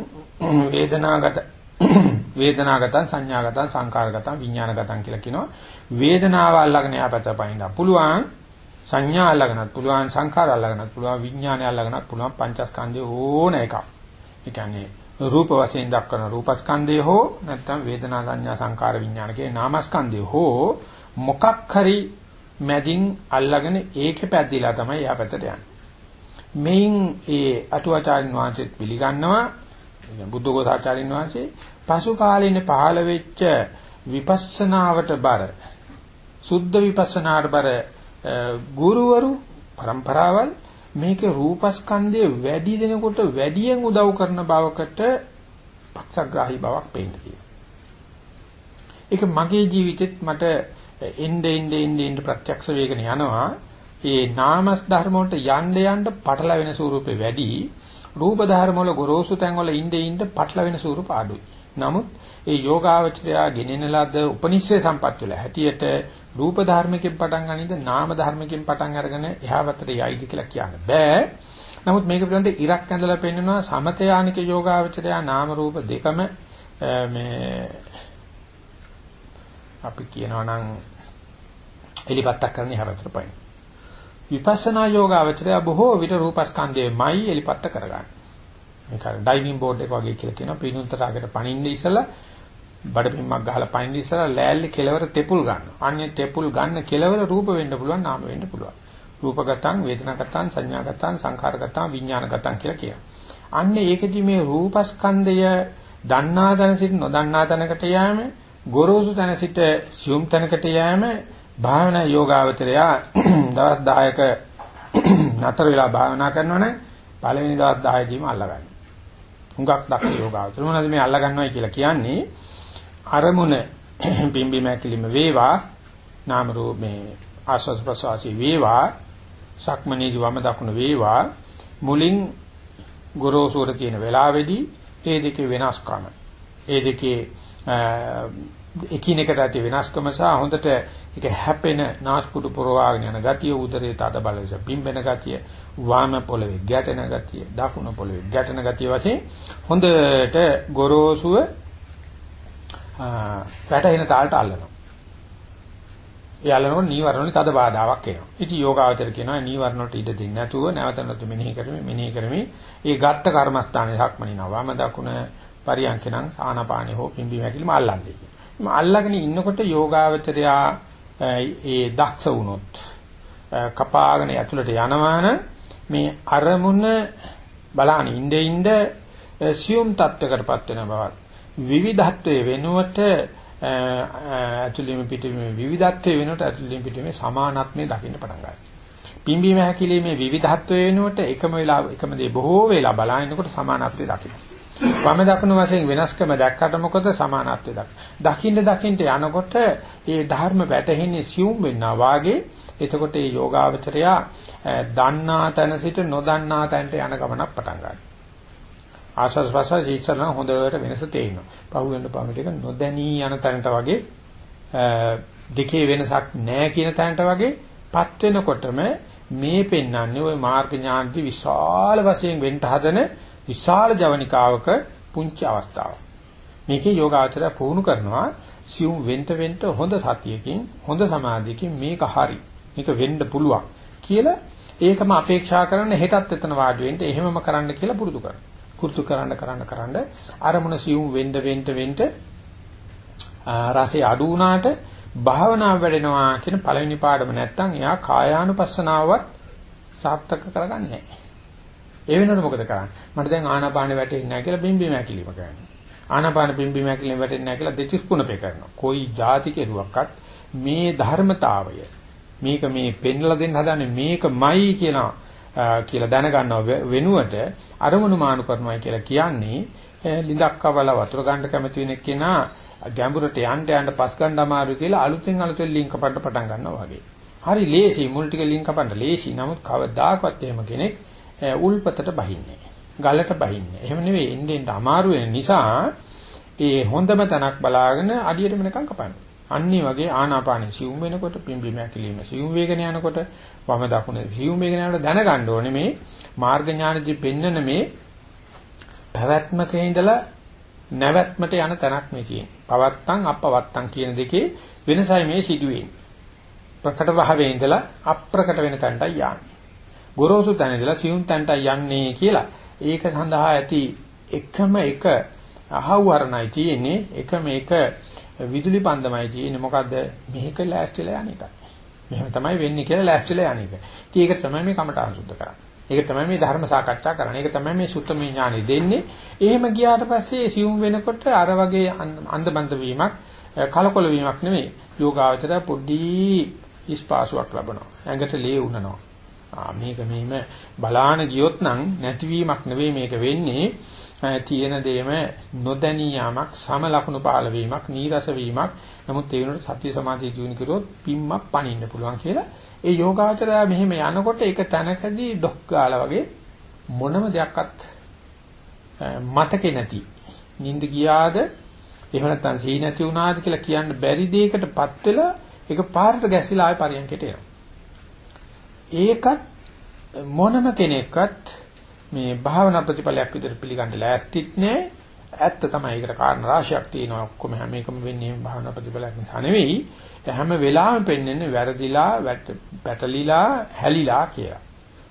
වේදනාගත [COUGHS] වේදනාගතං සංඥාගතං සංකාරගතං විඥානගතං කියලා කියනවා. වේදනාව අල්ලගෙන යාපත පයින්න පුළුවන් සංඥා අල්ලගෙනත් පුළුවන් සංඛාර අල්ලගෙනත් පුළුවන් විඥානය අල්ලගෙනත් පුළුවන් පංචස්කන්ධය ඕන එකක්. ඒ කියන්නේ රූප වශයෙන් දක්වන රූපස්කන්ධය හෝ නැත්නම් වේදනා සංඥා සංකාර විඥාන කියන නාමස්කන්ධය හෝ මොකක් හරි මැදින් අල්ලගෙන ඒකේ පැද්දිලා තමයි එහා පැත්තට යන්නේ. මේන් ඒ අටුවාචාරින් වහන්සේත් පිළිගන්නවා බුද්ධඝෝසාචාරින් වහන්සේ පසු කාලේනේ පහළ වෙච්ච විපස්සනාවට බර සුද්ධ විපස්සනාට බර ගුරුවරු પરම්පරාවල් මේකේ රූපස්කන්ධයේ වැඩි දෙනකොට වැඩියෙන් උදව් කරන බවකට පක්ෂග්‍රාහී බවක් පේන්න තියෙනවා. ඒක මගේ ජීවිතෙත් මට එnde ende ende ende ප්‍රත්‍යක්ෂ වේගන යනවා. ඒ නාමස් ධර්ම වලට යන්න යන්න පටලවෙන ස්වරූපේ වැඩි රූප ධර්ම වල ගොරෝසු තැන් වල ඉඳ ඉඳ පටල වෙන ස්වරූප අඩුයි. නමුත් ඒ යෝගාවචරයා ගෙනෙන ලද උපනිශ්‍රේ සම්පත් වල හැටියට රූප ධර්මකින් පටන් ගනින්ද නාම ධර්මකින් පටන් අරගෙන එහා වතට යයිද කියලා කියන්න බෑ. නමුත් මේක පිළිබඳ ඉරක් ඇඳලා පෙන්නනවා සමතයානික යෝගාවචරයා නාම රූප දෙකම මේ අපි කියනවා නම් එලිපත්තක් කරන එහා වතට පයින්. විපස්සනා යෝගාවචරය බොහෝ විට රූපස්කන්ධයමයි එලිපත්ත කරගන්නේ. මේක ඩයිවිං බෝඩ් එක වගේ කියලා කියනවා. පිනුතරාගට පණින්න ඉස්සලා බඩපින්මක් ගහලා පයින් ඉස්සලා ලෑල්ලේ කෙලවර තෙපුල් ගන්නවා. අන්නේ තෙපුල් ගන්න කෙලවර රූප වෙන්න පුළුවන් නාම වෙන්න පුළුවන්. රූපගතං වේදනාගතං සංඥාගතං සංඛාරගතං විඥානගතං කියලා කියනවා. අන්නේ ඒකෙදි මේ රූපස්කන්ධය දන්නා තැන සිට නොදන්නා තැනකට යෑම, ගොරෝසු තැන සිට සියුම් තැනකට යෑම භාවනා යෝගාවචරයා [CLEARS THROAT] දවස් 10ක [CLEARS THROAT] නතර වෙලා භාවනා කරනවනේ පළවෙනි දවස් 10 දීම අල්ලගන්න. හුඟක් දක්ෂ යෝගාවචර මොනවද මේ අල්ලගන්නවයි කියලා කියන්නේ අරමුණ [CLEARS THROAT] බිම්බි මැකිලිම වේවා. නාම රූප මේ ආස්වාද ප්‍රසවාසී වේවා. සක්මනේදි වම දකුණ වේවා. මුලින් ගොරෝසුර තියෙන වෙලාවේදී ඒ දෙකේ වෙනස්කම. ඒ දෙකේ එකිනෙකට ඇති වෙනස්කම සහ හොඳට ඒක හැපෙන නාස්පුඩු පුරවාගෙන යන ගතිය උදරයේ තද බල ලෙස පිම්බෙන ගතිය වාම පොළවේ ගැටෙන ගතිය දකුණු පොළවේ ගැටෙන ගතිය වශයෙන් හොඳට ගොරෝසුව වැටෙන තාලට අල්ලනවා. ඒ අල්ලනකොට නීවරණ වලින් තද බාධාවක් එනවා. ඉතින් යෝගාවචර කියනවා නීවරණ වලට ඉඩ දෙන්නේ නැතුව නැවත නැවත මෙනෙහි කරමින් මෙනෙහි කරමින් ඒ ගත්ත කර්මස්ථානයේ හක්මනිනවා. වම දකුණ පරියන්කනම් ආනාපානෙ හෝ පිම්බි වැකිලිම අල්ලන්නේ. මේ අල්ලගෙන ඉන්නකොට යෝගාවචරයා ඒ දක්ෂ වුණොත් කපාගෙන ඇතුළට යනවාන මේ අරමුණ බලාන ඉnde ඉnde සියුම් තත්වයකටපත් වෙන බවත් විවිධත්වයේ වෙනුවට ඇතුළෙම පිටීමේ විවිධත්වයේ වෙනුවට ඇතුළෙම පිටීමේ සමානත්වයේ දකින්න පටන් ගන්නවා. පිම්බීම හැකිලීමේ විවිධත්වයේ වෙනුවට එකම වෙලා එකම දේ බොහෝ වෙලා බලනකොට සමානත්වයේ දකින්න. වම දකුණු වශයෙන් වෙනස්කම දැක්කට මොකද සමානත්වයේ දකින්න. දකින්න දකින්න යනකොට ඒ ධර්ම වැටහෙන්නේ සියුම් වෙනවා වාගේ එතකොට මේ යෝගාවචරයා දන්නා තැන සිට නොදන්නා තැනට යන ගමනක් පටන් ගන්නවා. ආශස් ප්‍රසස් ඉස්සරහ හොඳට වෙනස තේිනවා. පහුවෙන්න පහුවෙන්න එක නොදැනී යන තැනට වගේ දෙකේ වෙනසක් නැහැ කියන තැනට වගේ පත් වෙනකොටම මේ පෙන්වන්නේ ওই මාර්ග ඥානදි විශාල වශයෙන් වෙන්න හදන විශාල ජවනිකාවක පුංචි අවස්ථාවක්. මේකේ යෝගාචරය පුහුණු කරනවා සියුම් වෙන්න වෙන්න හොඳ සතියකින් හොඳ සමාධියකින් මේක හරි. මේක වෙන්න පුළුවන් කියලා ඒකම අපේක්ෂා කරන හෙටත් එතන වාඩි වෙන්න එහෙමම කරන්න කියලා පුරුදු කරනවා. කුරුතු කරන්න කරන්න කරන්න අරමුණ සියුම් වෙන්න වෙන්න වෙන්න රසය අඩු වුණාට භාවනාව වැඩෙනවා කියන පළවෙනි පාඩම නැත්තම් එයා කායානුපස්සනාවත් සාර්ථක කරගන්නේ නැහැ. ඒ වෙනකොට මොකද කරන්නේ? මට දැන් ආනාපාන වැටෙන්නේ නැහැ කියලා බිම්බිම ඇකිලිම කරනවා. ආනාපාන බිම්බිම ඇකිලිම වැටෙන්නේ නැහැ කියලා දෙතිස් කුණපේ කරනවා. કોઈ જાති කෙරුවක්වත් මේ ධර්මතාවය මේක මේ පෙන්ලා දෙන්න හදන්නේ මේකමයි කියලා කියලා දැනගන්නව වෙනුවට අරමුණු මානු කරනවා කියලා කියන්නේ ලිඳක් කවල වතුර ගන්න කැමති වෙන කෙනා ගැඹුරට යන්න යන්න පස් ගන්න අමාරු කියලා අලුතෙන් අලුතෙන් ලින්ක් කපන්න පටන් ගන්නවා වගේ. හරි ලේසි මුල් ටික ලින්ක් කපන්න ලේසි. නමුත් කවදාකවත් එහෙම කෙනෙක් උල්පතට බහින්නේ ගලට බහින්නේ. එහෙම නෙවෙයි එන්නේ අමාරු වෙන නිසා ඒ හොඳම තැනක් බලාගෙන අඩියට මෙනකන් කපන්න. අන්නේ වගේ ආනාපානෙ සිවුම් වෙනකොට පිම්බීම ඇකිලිම සිවුම් වේගන යනකොට වම දකුණ සිවුම් වේගන යනකොට දැනගන්න ඕනේ මේ මාර්ග ඥානදී පෙන්නන මේ පැවැත්මක ඉඳලා නැවැත්මට යන තැනක් මේ තියෙන්නේ. පවත්තං අපවත්තං කියන දෙකේ වෙනසයි මේ සිදුවෙන්නේ. ප්‍රකට භාවයේ ඉඳලා අප්‍රකට වෙන තැනටයි යන්නේ. ගොරෝසු තැන ඉඳලා සියුම් තැනටයි යන්නේ කියලා ඒක සඳහා ඇති එකම එක අහවරණයි තියෙන්නේ එකම එක විදුලි පන්දමයි තියෙන්නේ මොකද්ද මේක ලෑස්තිලා යන එකයි. මෙහෙම තමයි වෙන්නේ කියලා ලෑස්තිලා යන එක. ඉතින් ඒක තමයි මේ කමඨාන් සුද්ධ කරන්නේ. ඒක තමයි මේ ධර්ම සාකච්ඡා කරන්නේ. ඒක තමයි මේ සුත්තමේ ඥානෙ දෙන්නේ. එහෙම ගියාට පස්සේ සියුම් වෙනකොට අර වගේ අන්දබන්ද වීමක් කලකොල වීමක් නෙමෙයි. යෝගාවචරය පොඩි ඉස්පාසුවක් ලබනවා. ඇඟට ලේ උනනවා. ආ මේක මෙහිම බලාන ගියොත් නම් නැතිවීමක් නෙවෙයි මේක වෙන්නේ. තියෙන දේම නොදැනී යාමක් සම ලකුණු පහළ වීමක් නීරස වීමක්. නමුත් ඒ වෙනකොට සත්‍ය සමාධිය ජීවන කරුවොත් පිම්මක් පනින්න පුළුවන් කියලා. ඒ යෝගාචරය මෙහෙම යනකොට ඒක තැනකදී ඩොක් ගාලා වගේ මොනම දෙයක්වත් මතකේ නැති. නිින්ද ගියාද එහෙම නැත්නම් සී නැති වුණාද කියලා කියන්න බැරි දෙයකටපත් වෙලා ඒක පාරට ගැසිලා ආය පරියන්කට එනවා. ඒකත් මොනම කෙනෙක්වත් මේ භාවනා ප්‍රතිඵලයක් විදිහට පිළිගන්න ලෑස්තිත් නෑ. ඇත්ත තමයි ඒකට කාරණා රාශියක් තියෙනවා. ඔක්කොම හැම එකම වෙන්නේ භාවනා ප්‍රතිඵලයක් නිසා නෙවෙයි. හැම වෙලාවෙම පෙන්වන්නේ වැරදිලා, පැටලිලා, හැලිලා කියලා.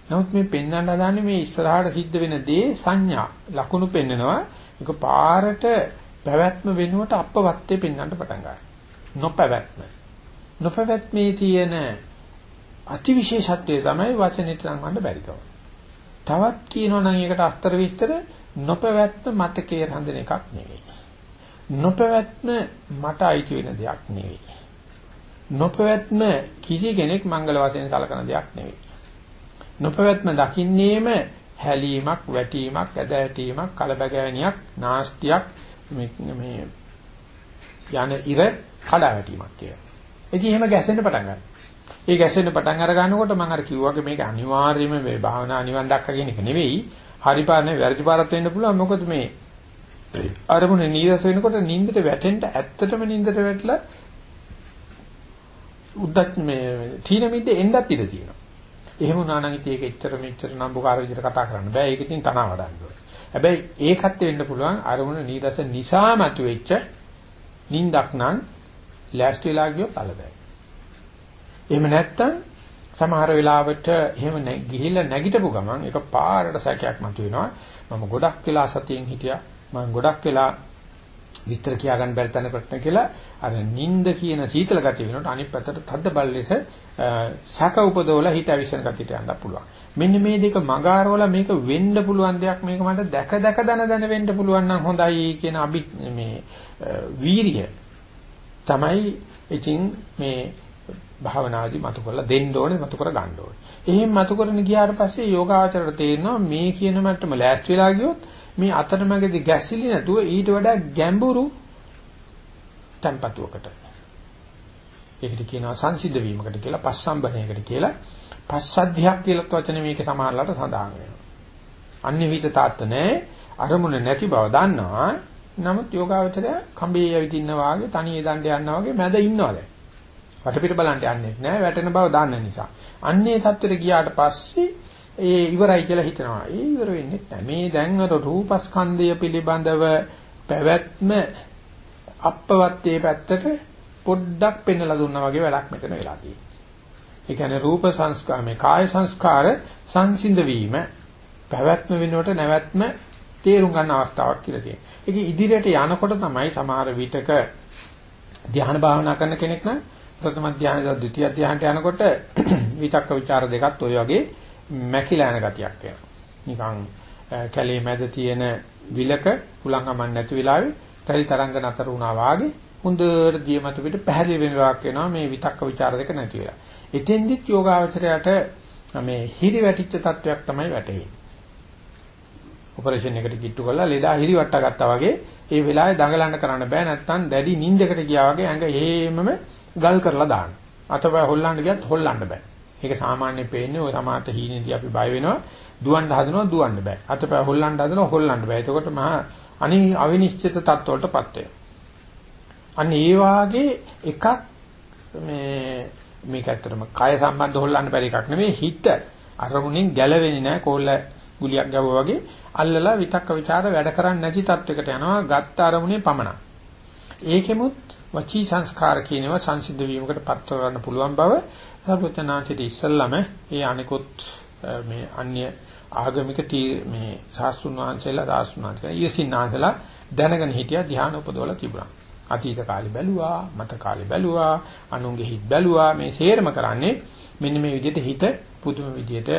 නමුත් මේ පෙන්වන්න හදන්නේ මේ ඉස්සරහට සිද්ධ වෙන දේ සංඥා ලකුණු පෙන්නනවා. ඒක පාරට පැවැත්ම වෙනුවට අපවත්තේ පෙන්වන්න පටන් ගන්නවා. නොපැවැත්ම. නොපැවැත්මේ තියෙන අතිවිශේෂත්වය තමයි වචනෙට නංවන්න බැරිකම. තවත් කියනවා නම් ඒකට අස්තර විස්තර නොපැවැත්ම මතකයේ රඳන එකක් නෙවෙයි. නොපැවැත්ම මට අයිති වෙන දෙයක් නෙවෙයි. නොපැවැත්ම කිසි කෙනෙක් මංගල වශයෙන් සලකන දෙයක් නෙවෙයි. නොපැවැත්ම දකින්නේම හැලීමක්, වැටීමක්, ඇදහැටීමක්, කලබගෑනියක්, නාස්තියක් මේ මේ යන ඉර කඩා වැටීමක් කියලා. ඉතින් එහෙම ගැසෙන්න පටන් ගන්නවා. ඒ ගැසෙන්න පටන් අර ගන්නකොට මම අර කිව්වාගේ මේක අනිවාර්යයෙන්ම මේ භාවනා නිවන් දක්ක කියන එක නෙවෙයි. හරි පාර නෙවෙයි වැරදි පාරක් වෙන්න පුළුවන්. මොකද මේ අරමුණ නීරස වෙනකොට නින්දට වැටෙන්න ඇත්තටම නින්දට වැටලා උද්දත් මේ තීන මිද්ද එන්නත් ඉඩ තියෙනවා. එහෙම වුණා නම් ඉතින් ඒක එච්චර මෙච්චර නම්බුකාර විදිහට කතා කරන්න බෑ. ඒක ඉතින් තනවා වඩන්න ඕනේ. හැබැයි ඒකත් වෙන්න පුළුවන් අරමුණ නීරස නිසා මතුවෙච්ච නින්දක් නම් ලෑස්ති වෙලා ගියොත් අලබෑ. එහෙම නැත්තම් සමහර වෙලාවට එහෙම ගිහිල්ලා නැගිටපු ගමන් ඒක පාරට සැකයක් මතුවෙනවා. මම ගොඩක් වෙලා සතියෙන් හිටියා. මම ගොඩක් වෙලා විතර කියා ගන්න බැරි තැන ප්‍රශ්න කියලා අර නිନ୍ଦ කියන සීතල ගතිය වෙනකොට අනිත් පැත්තට තද්ද බල්ලෙස සැක උපදවලා හිත අවිස්සන ගතියට යන්න පුළුවන්. මෙන්න මේ දෙක මගාරවල මේක වෙන්න පුළුවන් දෙයක් මේක මට දැක දැක දන දන වෙන්න පුළුවන් නම් හොඳයි කියන අභි මේ වීරිය තමයි ඉතින් මේ භාවනාදී මතු කරලා දෙන්න ඕනේ මතු කර ගන්න ඕනේ. එහෙම මතු කරන ගියාට පස්සේ යෝගාචරයට තේරෙනවා මේ කියන මට්ටම ලෑස්ති වෙලා ගියොත් මේ අතරමැදි ගැසිලි නැතුව ඊට වඩා ගැඹුරු tempatuවකට. ඒකට කියනවා සංසිද්ධ වීමකට කියලා පස්සම්බණයකට කියලා පස්සද්ධියක් කියලා වචනේ මේකේ සමානලට සඳහන් වෙනවා. අන්‍ය විත තාත්ත නැහැ අරමුණ නැති බව දන්නවා. නමුත් යෝගාවචරය කම්බේ යවිදින්න වාගේ තනියේ දණ්ඩ යනවා වගේ මැද ඉන්නවා දැන්. වටපිට බලන්න යන්නේ නැහැ වැටෙන බව දන්න නිසා. අන්නේ தත්වෙට ගියාට පස්සේ ඒ ඉවරයි කියලා හිතනවා. ඒ ඉවර වෙන්නේ නැහැ. මේ දැන් අර රූපස්කන්ධය පිළිබඳව පැවැත්ම අපවත්තේ පැත්තට පොඩ්ඩක් පෙන්වලා දුන්නා වගේ වැඩක් මෙතන වෙලා තියෙනවා. ඒ කියන්නේ රූප සංස්කාර මේ කාය සංස්කාර සංසිඳ වීම පැවැත්ම වෙනුවට නැවැත්ම තේරුම් ගන්න අවස්ථාවක් කියලා තියෙනවා. ඒක ඉදිරියට යනකොට තමයි සමහර විටක ධ්‍යාන භාවනා කරන කෙනෙක් නම් ප්‍රථම ධානයද ද්විතිය ධානයට යනකොට [CLEARS THROAT] විතක්ක ਵਿਚාර දෙකත් ওই වගේ මැකිලා යන ගතියක් එනවා. නිකන් කැලේ මැද තියෙන විලක කුලංගමන් නැති වෙලාවේ තරි තරංග නතර වුණා වාගේ හොඳට දියමත පිට පැහැදිලි වෙනවාක් වෙනවා මේ විතක්ක ਵਿਚාර දෙක නැති වෙලා. එතෙන්දිත් යෝගාවචරයට මේ හිරි වැටිච්ච තත්වයක් තමයි වැටෙන්නේ. ඔපරේෂන් එකට කිට්ටු කළා ලෙඩා හිරි වට්ටා ගත්තා වගේ ඒ වෙලාවේ දඟලන්න කරන්න බෑ නැත්තම් දැඩි නිින්දකට ගියා වගේ ඇඟ හේමම ගල් කරලා දාන්න. අතපය හොල්ලන්න ගියත් හොල්ලන්න බෑ. ඒක සාමාන්‍යයෙන් පේන්නේ ඔය සමාත හීනේදී අපි බය වෙනවා දුවන්න හදනවා දුවන්න බෑ. අතපය හොල්ලන්න හදනවා හොල්ලන්න බෑ. එතකොට මහා අනි අවිනිශ්චිත තත්ත්වවලටපත් වෙනවා. අන්න ඒ වාගේ එකක් මේ මේක ඇත්තටම කය සම්බන්ධ හොල්ලන්න බැරි එකක් නෙමෙයි හිත අරමුණෙන් ගැලවෙන්නේ නැහැ කෝල්ල ගුලියක් ගැවුවා වගේ අල්ලලා විතක්ක ਵਿਚාර වැඩ කරන්නේ නැති තත්වයකට යනවා ගත්ත අරමුණේ පමණක්. ඒකෙමුත් වචී සංස්කාර කියනවා සංසිද්ධ වීමකට පත් කරන්න පුළුවන් බව සර්වඥාන්සිට ඉස්සල්ලාම ඒ අනිකුත් මේ අන්‍ය ආගමික මේ සාස්තුන් වහන්සේලා සාස්තුන් වහන්සේලා ඊසින්නාන්සලා දැනගෙන හිටියා ධ්‍යාන උපදවලා තිබුණා. අතීත කාලේ බැලුවා, මත කාලේ බැලුවා, අනුන්ගේ හිත බැලුවා මේ සේරම කරන්නේ මෙන්න මේ විදිහට හිත පුදුම විදිහට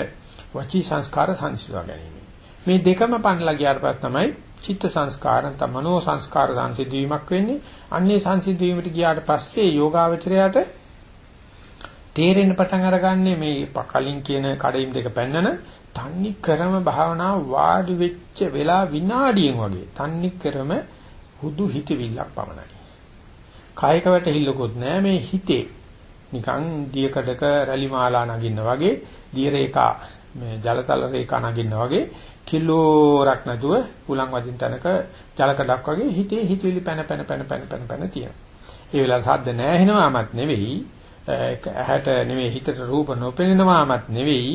වචී සංස්කාර සංසිඳවා ගැනීම. මේ දෙකම පන්නලා ගියාට පස්සේ තමයි චිත්ත සංස්කාර නැත්නම් මනෝ සංස්කාර සංසිද්ධ වීමක් වෙන්නේ. අන්නේ සංසිද්ධ වීමට ගියාට පස්සේ යෝගාවචරයට තේරෙන්න පටන් අරගන්නේ මේ කලින් කියන කඩින් දෙක පෙන්නන තන්නි ක්‍රම භාවනා වාඩි වෙච්ච වෙලා විනාඩියෙන් වගේ තන්නි ක්‍රම හුදු හිතවිල්ලක් පමණයි. කායික වැටහිල්ලකුත් නෑ මේ හිතේ නිකන් දියකඩක රැලි මාලා නගින්න වගේ දිය රේඛා මේ ජලතල රේඛා නගින්න වගේ කිලෝරක් නැතුව උලන් වදින තැනක ජලකඩක් වගේ හිතේ හිතවිලි පැන පැන පැන පැන පැන පැන තියෙනවා. ඒ වෙලාව සද්ද නැහෙනවාමත් නෙවෙයි ඇහැට නෙවෙයි හිතට රූප නොපෙනෙනවාමත් නෙවෙයි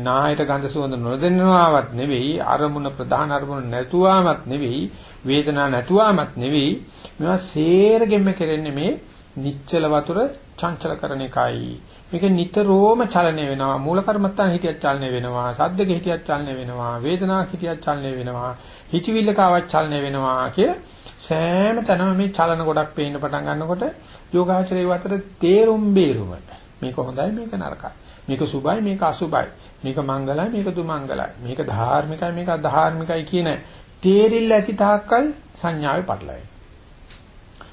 නාහයට ගඳ සුවඳ නොදෙනවාමත් නෙවෙයි අරමුණ ප්‍රධාන අරමුණ නැතුවාමත් නෙවෙයි වේදනා නැතුවාමත් නෙවෙයි මේවා සේරගෙම කෙරෙන්නේ මේ නිශ්චල වතුර චංචල කරන එකයි මේක නිතරම චලනය වෙනවා. මූල කර්මත්තාන හිතියක් චලනය වෙනවා. සද්දක හිතියක් චලනය වෙනවා. වේදනාවක් හිතියක් චලනය වෙනවා. හිතවිල්ලකාවක් චලනය වෙනවා කියලා සෑම තැනම මේ චලන ගොඩක් පේන්න පටන් ගන්නකොට යෝගාචරයේ අතර තේරුම් බේරුම. මේක හොඳයි මේක නරකයි. මේක සුභයි මේක අසුභයි මේක මංගලයි මේක දුමංගලයි. මේක ධාර්මිකයි මේක අධාර්මිකයි කියන තේරිල්ල ඇති තාක්කල් සංඥාවේ පටලයි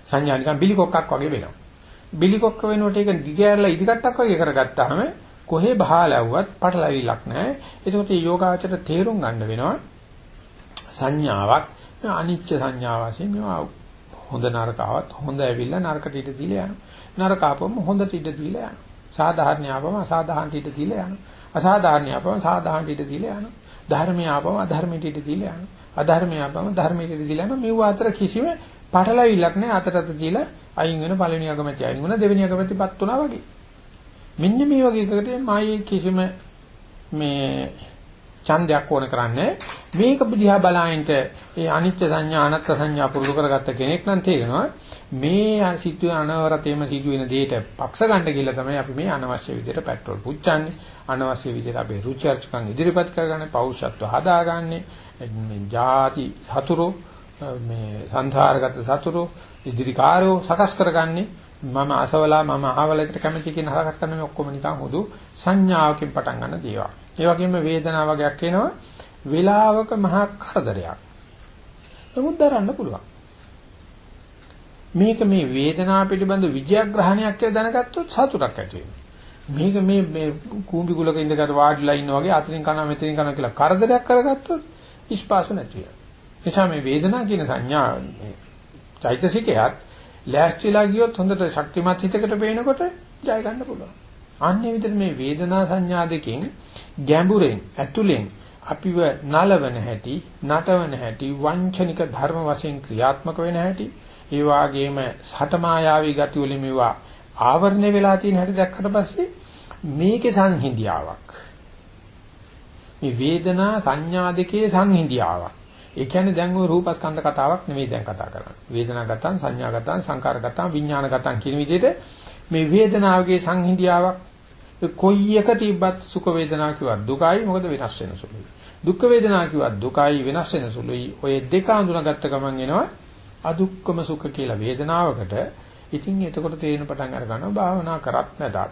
සංඥා නිකන් බිලි කොක්කක් වගේ වෙනවා. බිලි කොක්ක වෙනකොට ඒක දිගෑරලා ඉදිකටක් වගේ කරගත්තාම කොහේ බහලවුවත් පටලවිලක් නැහැ. එතකොට මේ යෝගාචර තේරුම් ගන්න වෙනවා සංඥාවක් අනිච්ච සංඥා වශයෙන් මේවා හොඳ නරකාවත් හොඳ ඇවිල්ලා නරකට ඉඳ දීලා යනවා. නරකාපම හොඳට ඉඳ දීලා යනවා. සාධාරණ ආපම අසාධාරණ ඉඳ දීලා යනවා. අසාධාරණ ආපම සාධාරණ ඉඳ දීලා යනවා. ධර්මීය ආපම අධර්මයට ඉඳ දීලා යනවා. අධර්මීය ආපම ධර්මයට ඉඳ දීලා යනවා. මේව අතර කිසිම පටලවිල්ලක් නැහැ. අතට අත දීලා අයින් වෙන පළවෙනි අගමැති අයින් වුණා දෙවෙනි අගමැතිපත් වුණා වගේ. මෙන්න මේ වගේ එකකට මායේ කිසිම මේ ඡන්දයක් ඕන කරන්නේ මේක දිහා බලායින්ට ඒ අනිත්‍ය සංඥා අනත්ත් සංඥා පුරුදු කරගත්ත කෙනෙක් නම් තේරෙනවා මේ සිතුවේ අනවරතේම සිදුවෙන දෙයට පක්ෂ ගන්න කියලා තමයි අපි මේ අනවශ්‍ය විදිහට පෙට්‍රල් පුච්චන්නේ අනවශ්‍ය විදිහට අපේ රුචි අරුචිකම් ඉදිරිපත් කරගන්නේ පෞරුෂත්ව හදාගන්නේ මේ ಜಾති සතුරු මේ සංසාරගත සතුරු ඉදිරිකාරෝ සකස් කරගන්නේ මම අසවලා මම අහවලකට කැමති කියන හරකස් කරන මේ ඔක්කොම නිකන් හුදු සංඥාවකින් පටන් ගන්න දේවල්. ඒ වගේම වේදනාව වගේක් එනවා වේලාවක මහා කරදරයක්. නමුත් දරන්න පුළුවන්. මේක මේ වේදනාව පිළිබඳ විජයග්‍රහණයක් කියලා දැනගත්තොත් සතුටක් ඇති මේක මේ මේ කූඹි කුලක ඉඳකට වාඩිලා ඉන්නා වගේ අතරින් කනවා මෙතනින් කනවා කියලා කරදරයක් කරගත්තොත් ඉස්පාසු නැති වෙනවා. එනිසා මේ වේදනාව කියන සංඥා චෛතසිකයත් ලෑස්තිලා ගියොත් හොඳට ශක්තිමත් හිතකට පේනකොට ජය ගන්න පුළුවන්. අන්නේ විදිහට මේ වේදනා සංඥා දෙකෙන් ගැඹුරෙන් ඇතුලෙන් අපිව නලවන හැටි, නටවන හැටි, වංචනික ධර්ම වශයෙන් ක්‍රියාත්මක වෙන හැටි, ඒ වාගේම සටමායාවී ගති වලින් මේවා ආවරණය වෙලා තියෙන හැටි දැක්කට පස්සේ මේකේ සංහිඳියාවක්. මේ වේදනා සංඥා දෙකේ සංහිඳියාවක්. ඒ කියන්නේ දැන් ওই රූපස්කන්ධ කතාවක් නෙමෙයි දැන් කතා කරන්නේ. වේදනාගතං, සංඥාගතං, සංකාරගතං, විඥානගතං කියන විදිහට මේ වේදනාවගේ සංහිඳියාවක් කොයි එක තිබ්බත් සුඛ වේදනා කිව්වත් දුකයි මොකද වෙනස් වෙන සුළුයි. දුක් වේදනා කිව්වත් දුකයි වෙනස් වෙන සුළුයි. ඔය දෙක අඳුනගත්ත ගමන් එනවා අදුක්කම සුඛ කියලා වේදනාවකට. ඉතින් එතකොට තේරෙන පටන් අර ගන්නවා භාවනා කරත් නැතත්.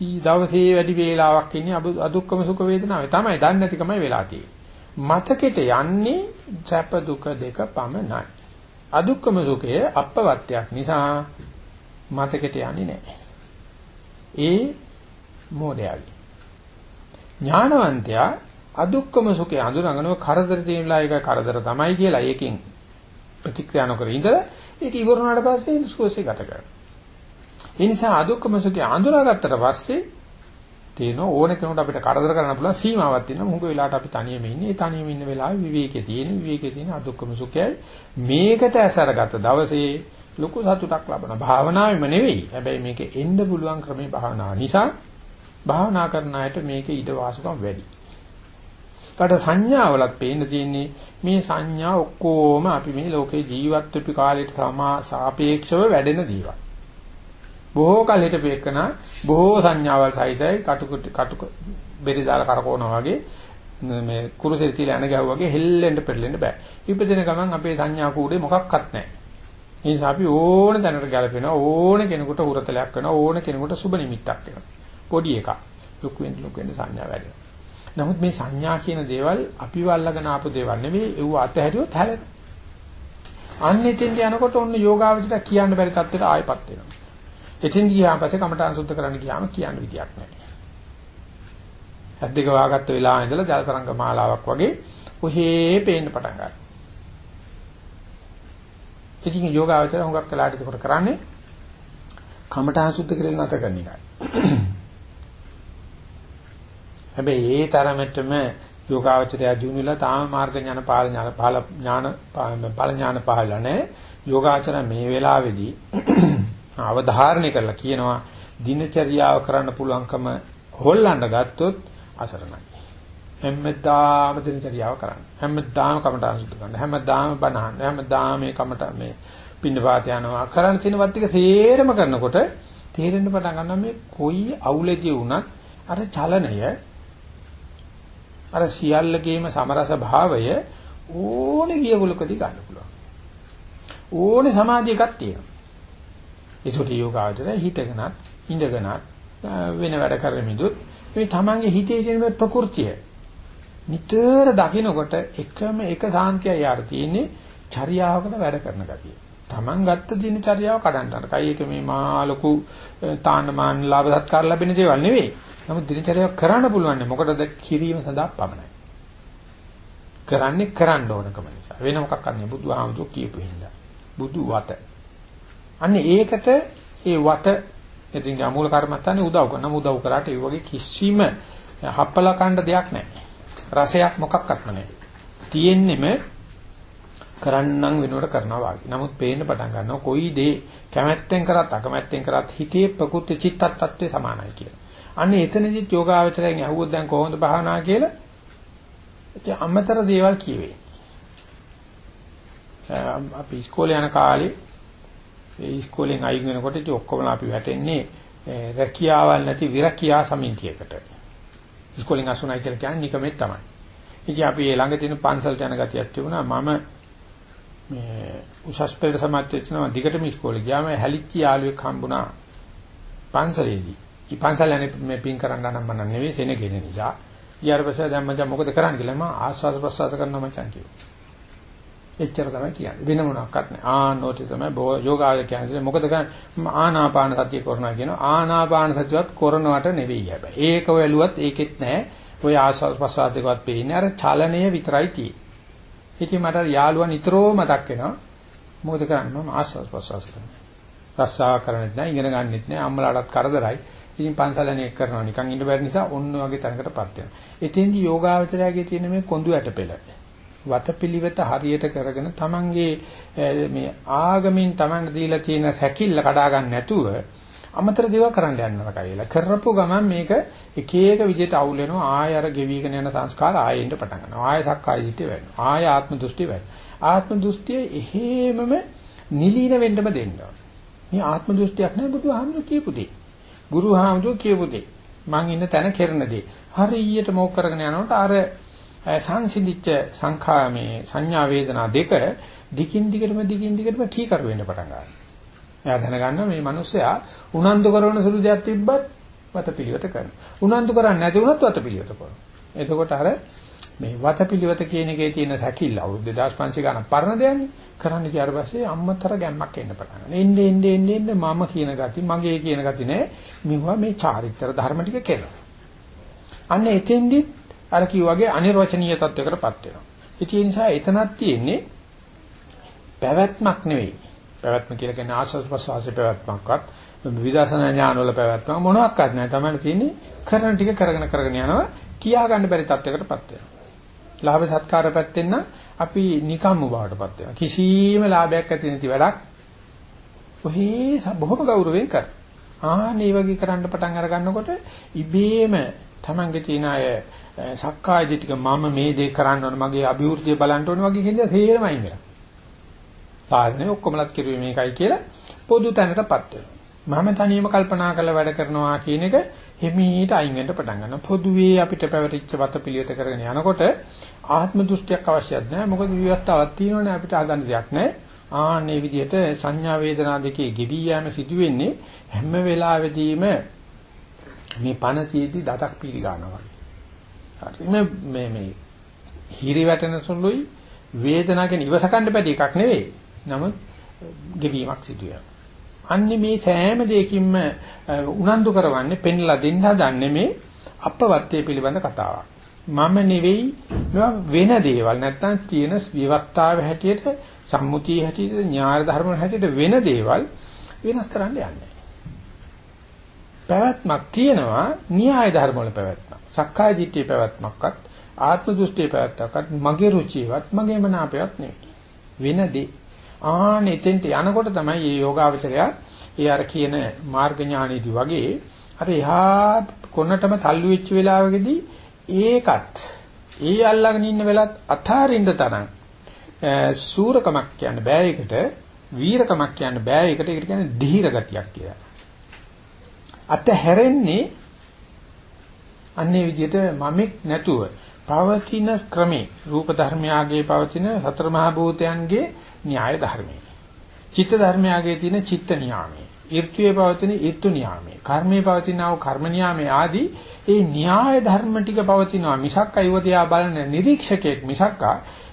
ඊ දවසේ වැඩි වේලාවක් ඉන්නේ අදුක්කම සුඛ වේදනාවේ තමයි දන්නේ නැතිකමයි වෙලා තියෙන්නේ. මතකෙට යන්නේ සැප දුක දෙක පමණයි. අදුක්කම සුඛය අපවත්‍යක් නිසා මතකෙට යන්නේ නැහැ. ඒ මොඩයයි. ඥානවන්තයා අදුක්කම සුඛය අඳුනගනව කරදර තියෙනලා ඒක කරදර තමයි කියලා ඒකෙන් ප්‍රතික්‍රියා නොකර ඉඳලා ඒක ඉවරුනාට පස්සේ සුවසේ ගත කරනවා. ඒ නිසා අදුක්කම සුඛය අඳුනාගත්තට පස්සේ තියෙන ඕන කෙනෙකුට අපිට කරදර කරන්න පුළුවන් සීමාවක් තියෙනවා. මොකද වෙලාවට අපි තනියම ඉන්නේ. ඒ තනියම ඉන්න වෙලාවේ විවේකයේ තියෙන විවේකයේ තියෙන අදුක්කම සුඛයයි මේකට ඇසරගත දවසේ ලොකු සතුටක් ලබන භාවනාවෙම නෙවෙයි. හැබැයි මේක එන්න පුළුවන් ක්‍රමේ භාවනාව නිසා භාවනා කරන අයට මේකේ ඊට වාසකම් වැඩි. කට සංඥාවලත් පේන්න තියෙන්නේ මේ සංඥා ඔක්කොම අපි මේ ලෝකේ ජීවත් වෙපි කාලයට සමා සාපේක්ෂව වැඩෙන දේවල්. බොහෝ කල හිටපේකන බොහෝ සංඥාවල් සහිතයි කටුක කටුක බෙරි දාලා කරකවනවා වගේ මේ කුරුසෙ තියලා යන ගැහුවා වගේ හෙල්ලෙන්න පෙරලෙන්න බෑ. ඉපදෙන ගමන් අපේ සංඥා කූඩේ මොකක්වත් නැහැ. ඒ නිසා අපි ඕන දැනට ගැලපෙනවා ඕන කෙනෙකුට හුරතලයක් වෙනවා ඕන කෙනෙකුට සුබ නිමිත්තක් වෙනවා. පොඩි එකක්. ලොකු වෙන ලොකු වෙන සංඥා වැඩි නමුත් මේ සංඥා කියන දේවල් අපිව අල්ලගෙන ආපු දේවල් නෙවෙයි ඒව අතහැරියොත් හැලෙන. අන්නෙතෙන්ද යනකොට ඔන්න යෝගාවචර කියන්න බැරි තත්ත්වයට ආයෙපත් වෙනවා. එතෙන් ගියාම පස්සේ කමඨාන් සුද්ධ කරන්න ගියාම කියන්න විදියක් නැහැ. ඇද්දක වාගත්ත වෙලාව ඉඳලා ජල තරංග මාලාවක් වගේ ඔහේ පේන්න පටන් ගන්නවා. ඉතින් යෝගාවචර හුඟක් වෙලාට ඒක කරන්නේ කමඨාන් සුද්ධ කරලා නැත කරන එකයි. [COUGHS] හැබැයි ඒ තරමටම යෝගාවචරය දිනුනලා තාම මාර්ග ඥාන පාල ඥාන පාල ඥාන පාල ඥාන පහළ නැහැ. යෝගාචරය මේ වෙලාවේදී අවධාරණය කරලා කියනවා දිනචර්යාව කරන්න පුළුවන්කම හොල්ලන්න ගත්තොත් අසරණයි. හැමදාම දිනචර්යාව කරන්න. හැමදාම කමටහන් සුද්ධ කරන්න. හැමදාම බණහන්. හැමදාම මේ කමට මේ පින්නපාත යනවා. කරන්න තියෙන වත් ටික සේරම කරනකොට තේරෙන්න පටන් ගන්නවා මේ කොයි අවුලදී වුණත් අර චලනය අර සියල්ලකේම සමරස භාවය ඕනේ ගියගලකදී ගන්න පුළුවන්. ඕනේ සමාධිය එකක් තියෙනවා. ඒකට යෝගාචරය හිතගෙනත් ඉඳගෙනත් වෙන වැඩ කරමිදුත් මේ තමන්ගේ හිතේ තියෙන ප්‍රകൃතිය නිතර දකිනකොට එකම එක සාන්තිය යාර තියෙන්නේ චර්යාවකට වැඩ කරන ගතිය. තමන් ගත්ත දිනචර්යාව කඩන්න අර කයි එක මේ මා ලොකු තාන්න මාන ලාභ සත්කාර ලැබෙන දේවල් නෙවෙයි. නමුත් දිනචර්යාව කරන්න පුළුවන් මොකටද කිරීම සඳහා පමණයි. කරන්නේ කරන්න ඕනකම නිසා. වෙන මොකක් කරන්නේ බුදුහාමුදුරු කියපු හින්දා. බුදු වත. අන්න ඒකට ඒ වත ඉතින් අමූල කර්මත්තානේ උදව් කරනවා. උදව් කරාට ඒ වගේ කිසිම හප්පලා කන්න දෙයක් නැහැ. රසයක් මොකක්වත්ම නැහැ. තියෙන්නෙම කරන්නම් වෙනුවට කරනවා වගේ. නමුත් පේන්න පටන් ගන්නවා කොයි දේ කැමැත්තෙන් කරත් අකමැත්තෙන් කරත් හිතේ ප්‍රකෘති චිත්තත් tattve සමානයි කියලා. අන්න එතනදිත් යෝගාවචරයෙන් ඇහුවොත් දැන් කොහොමද භාවනා කියලා ඒ අමතර දේවල් කියවේ. අපි ඉස්කෝලේ යන කාලේ ඒ ඉස්කෝලෙන් අයින් වෙනකොට ඉතින් ඔක්කොම අපි වැටෙන්නේ රැකියාවල් නැති විරකියා සමිතියකට. ඉස්කෝලෙන් අසුණයි කියලා කියන්නේ නිකමෙත් තමයි. ඉතින් අපි ඒ ළඟ තියෙන පන්සලට යන ගතියක් තිබුණා. මම මේ උසස් පෙළ සමාජ වෙච්චනවා දිගටම ඉස්කෝලේ ගියාම හැලිච්ච යාළුවෙක් හම්බුණා පන්සලේදී. ඊ පන්සල යන්නේ මේ පින් කරන්න නම් මම නෙවෙයි සෙනගෙන නිසා. ඊයර පස්සේ දැන් මචං මොකද කරන්න කියලා මම ආස්වාද ප්‍රසවාස කරනවා මචං කිව්වා. එච්චර තමයි කියන්නේ. වෙන මොනක්වත් නැහැ. ආනෝටි තමයි යෝගාය කියන්නේ. මොකද කරන්නේ? ආනාපාන සතිය කරනවා කියනවා. ආනාපාන සතියවත් කරනවට නෙවෙයි හැබැයි. ඒක වැළුවත් ඒකෙත් නැහැ. ඔය ආස්වාද ප්‍රසවාස දෙකවත් පේන්නේ. අර චලනය විතරයි තියෙන්නේ. ඉතින් මට යාළුවා නිතරම මතක් වෙනවා. මොකද කරන්නේ? මම ආස්වාද ප්‍රසවාස කරනවා. රස්සා කරන්නේ නැහැ, ඉගෙන ගන්නෙත් නැහැ, අම්මලාටත් කරදරයි. ඉතින් පන්සලනේ එක් කරනවා නිකන් ඉන්න බැරි නිසා ඔන්න වගේ තැනකටපත් වෙනවා. එතෙන්දී යෝගාවචරයගේ තියෙන මේ කොඳු ඇටපෙළ වතපිලිවෙත හරියට කරගෙන තමන්ගේ මේ ආගමින් තමන්ට දීලා තියෙන සැකිල්ල කඩා ගන්න නැතුව අමතර දේවල් කරන්න යනවා කියලා. කරපු ගමන් මේක එක එක විදිහට අවුල් වෙනවා. ආය අර ගෙවිගෙන යන සංස්කාර ආයෙන්න පටන් ගන්නවා. ආය සක්කාය දිට්ඨිය වෙනවා. ආය ආත්ම දෘෂ්ටි වෙනවා. ආත්ම දෘෂ්ටිය එහෙමම නිලීන වෙන්නම දෙන්න. මේ ආත්ම දෘෂ්ටියක් නෑ බුදුහාමුදුරු කියපු දෙය. ගුරුහාමුදුරු කියපු දෙය. මං ඉන්න තැන කෙරෙන දෙය. හරියට මොක් කරගෙන යනකොට අර සංසිඳිච්ච සංඛා මේ සංඥා වේදනා දෙක දිගින් දිගටම දිගින් දිගටම කීකරු වෙන්න පටන් ගන්නවා. එයා දැනගන්නවා මේ මිනිස්සයා උනන්දු කරන සුළු දෙයක් තිබ්බත් වතපිලිවෙත කරනවා. උනන්දු කරන්නේ නැති වුණත් වතපිලිවෙත කරනවා. එතකොට අර මේ වතපිලිවෙත කියන එකේ තියෙන සැකිල්ල අවුරුදු 2500 ගණන් පරණ දෙයක්නේ. කරන්න ගියාට පස්සේ අම්මතර ගැම්මක් එන්න පටන් ගන්නවා. එන්නේ එන්නේ එන්නේ එන්නේ මම කියන ගති, මගේ කියන ගති නෑ. මෙවුවා මේ චාරිත්‍ර ධර්ම ටික කෙරෙනවා. අන්න එතෙන්දිත් අර කිව්වාගේ අනිර්වචනීය තත්වයකටපත් වෙනවා. ඒ නිසා එතනක් තියෙන්නේ පැවැත්මක් නෙවෙයි. පැවැත්ම කියලා කියන්නේ ආස්වාද ප්‍රසවාසයේ පැවැත්මක්වත් විදර්ශනා ඥාන වල පැවැත්මක් මොනවාක්වත් නැහැ. තමයි තියෙන්නේ කරන ටික කරගෙන කරගෙන යනවා කියා ගන්න බැරි තත්වයකටපත් වෙනවා. ලාභ සත්කාර පැත්තෙන් නම් අපි නිකම්ම බවටපත් වෙනවා. කිසිම ලාභයක් ඇති නැති වැඩක් ඔහේ බොහොම ගෞරවයෙන් කර. ආ මේ වගේ කරන්න පටන් අර ගන්නකොට ඉබේම Tamange තියෙන අය සක්කාය දිටික මම මේ දේ කරන්න ඕන මගේ අභිවෘද්ධිය බලන්න ඕන වගේ කියන හේරම අයින් වෙනවා. සාධනේ ඔක්කොමලත් කිරුවේ මේකයි කියලා පොදු තැනටපත් වෙනවා. මම තනියම කල්පනා කරලා වැඩ කරනවා කියන එක හිමීට අයින් වෙන්න පටන් ගන්නවා. පොදුවේ අපිට පැවරිච්ච වත පිළිවෙත කරගෙන යනකොට ආත්ම දෘෂ්ටියක් අවශ්‍යත් නැහැ. මොකද විවස්ථාවක් තියෙනවනේ අපිට ආගන්න දෙයක් නැහැ. ආන්නේ විදිහට සංඥා වේදනා දෙකේ ගෙවි යෑම සිදු වෙන්නේ හැම වෙලාවෙදීම මේ පණ තියේදී දතක් පීරි ගන්නවා. හරිම මේ මේ හිරි වැටෙන සුළුයි වේදනාවකින් ඉවසකන්න බැරි එකක් නෙවෙයි. නමුත් ගෙවීමක් සිදු අන්නේ මේ සෑම දෙයකින්ම උනන්දු කරවන්නේ පෙන්ලා දෙන්න හදන්නේ මේ අපවත්තේ පිළිබඳ කතාවක්. මම නෙවෙයි වෙන දේවල් නැත්තම් තියෙන විවස්ථාව හැටියට සම්මුතිය හැටියට ඥාන ධර්ම හැටියට වෙන දේවල් වෙනස් කරන්න යන්නේ. පැවැත්මක් තියෙනවා න්‍යාය ධර්ම වල පැවැත්මක්. සක්කාය දිට්ඨිය පැවැත්මක්වත් ආත්ම දෘෂ්ටිය පැවැත්වක්වත් මගේ රුචියවත් මගේ මනාපයවත් නෙවෙයි. වෙනදී ආන එතෙන්ට යනකොට තමයි මේ යෝගාවචරය ඒ අර කියන මාර්ග ඥානෙදි වගේ අර එහා කොනටම තල්ලු වෙච්ච වෙලාවකදී ඒකත් ඒ අල්ලගෙන ඉන්න වෙලත් අතාරින්න තරම් සූරකමක් කියන්න බෑ ඒකට වීරකමක් කියන්න බෑ ඒකට ඒකට කියන්නේ ධීර ගතියක් කියලා. අත හැරෙන්නේ අන්නේ විදිහට මමෙක් නැතුව පවතින ක්‍රමේ රූප ධර්මයාගේ පවතින සතර මහා භූතයන්ගේ න්‍යාය ධර්මයේ. චිත්ත ධර්මයාගේ තියෙන චිත්ත නියාමයේ. ඍතුයේ පවතින ඍතු නියාමයේ. කර්මයේ පවතිනව කර්ම නියාමයේ ආදී ඒ න්‍යාය ධර්ම ටික පවතිනවා මිසක් අයවදියා බලන නිරීක්ෂකයෙක් මිසක්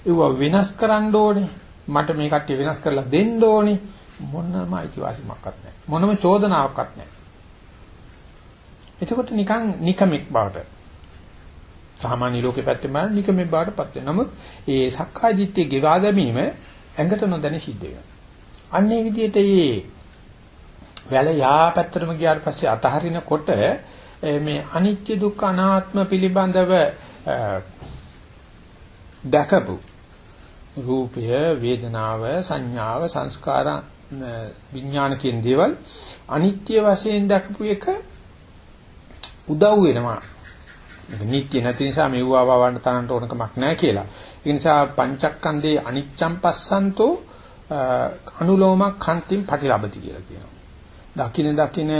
ඒව වෙනස් කරන්න ඕනේ. මට මේ කට්ටිය වෙනස් කරලා දෙන්න ඕනේ. මොනම අයිතිවාසිකමක්වත් නැහැ. මොනම චෝදනාවක්වත් නැහැ. එතකොට නිකන් නිකමෙක් බවට සාමාන්‍ය ලෝකේ පැත්තෙන් බලන නිකමෙක් බවට පත් වෙනවා. නමුත් ඒ සක්කාය දිට්ඨිය ගෙවා දැමීම ඇඟට නොදැනී සිද්ධ වෙනවා. අන්නේ විදිහට මේ වැල යා පැත්තටම ගියාට පස්සේ අතහරිනකොට මේ අනිත්‍ය දුක්ඛ අනාත්ම පිළිබඳව දැකපු රූපය වේදනාව සංඥාව සංස්කාර විඥාන කියන දේවල් අනිත්‍ය වශයෙන් දැකපු එක උදව් වෙනවා මේක නිට්ටය නැති නිසා මෙව්වා වවන්න තරන්ට ඕනකමක් නැහැ කියලා. ඒ නිසා පංචක්කන්දේ අනිච්ඡම් පස්සන්තෝ අනුලෝමක් කන්තිම් පටිලබති කියලා කියනවා. දකින දකින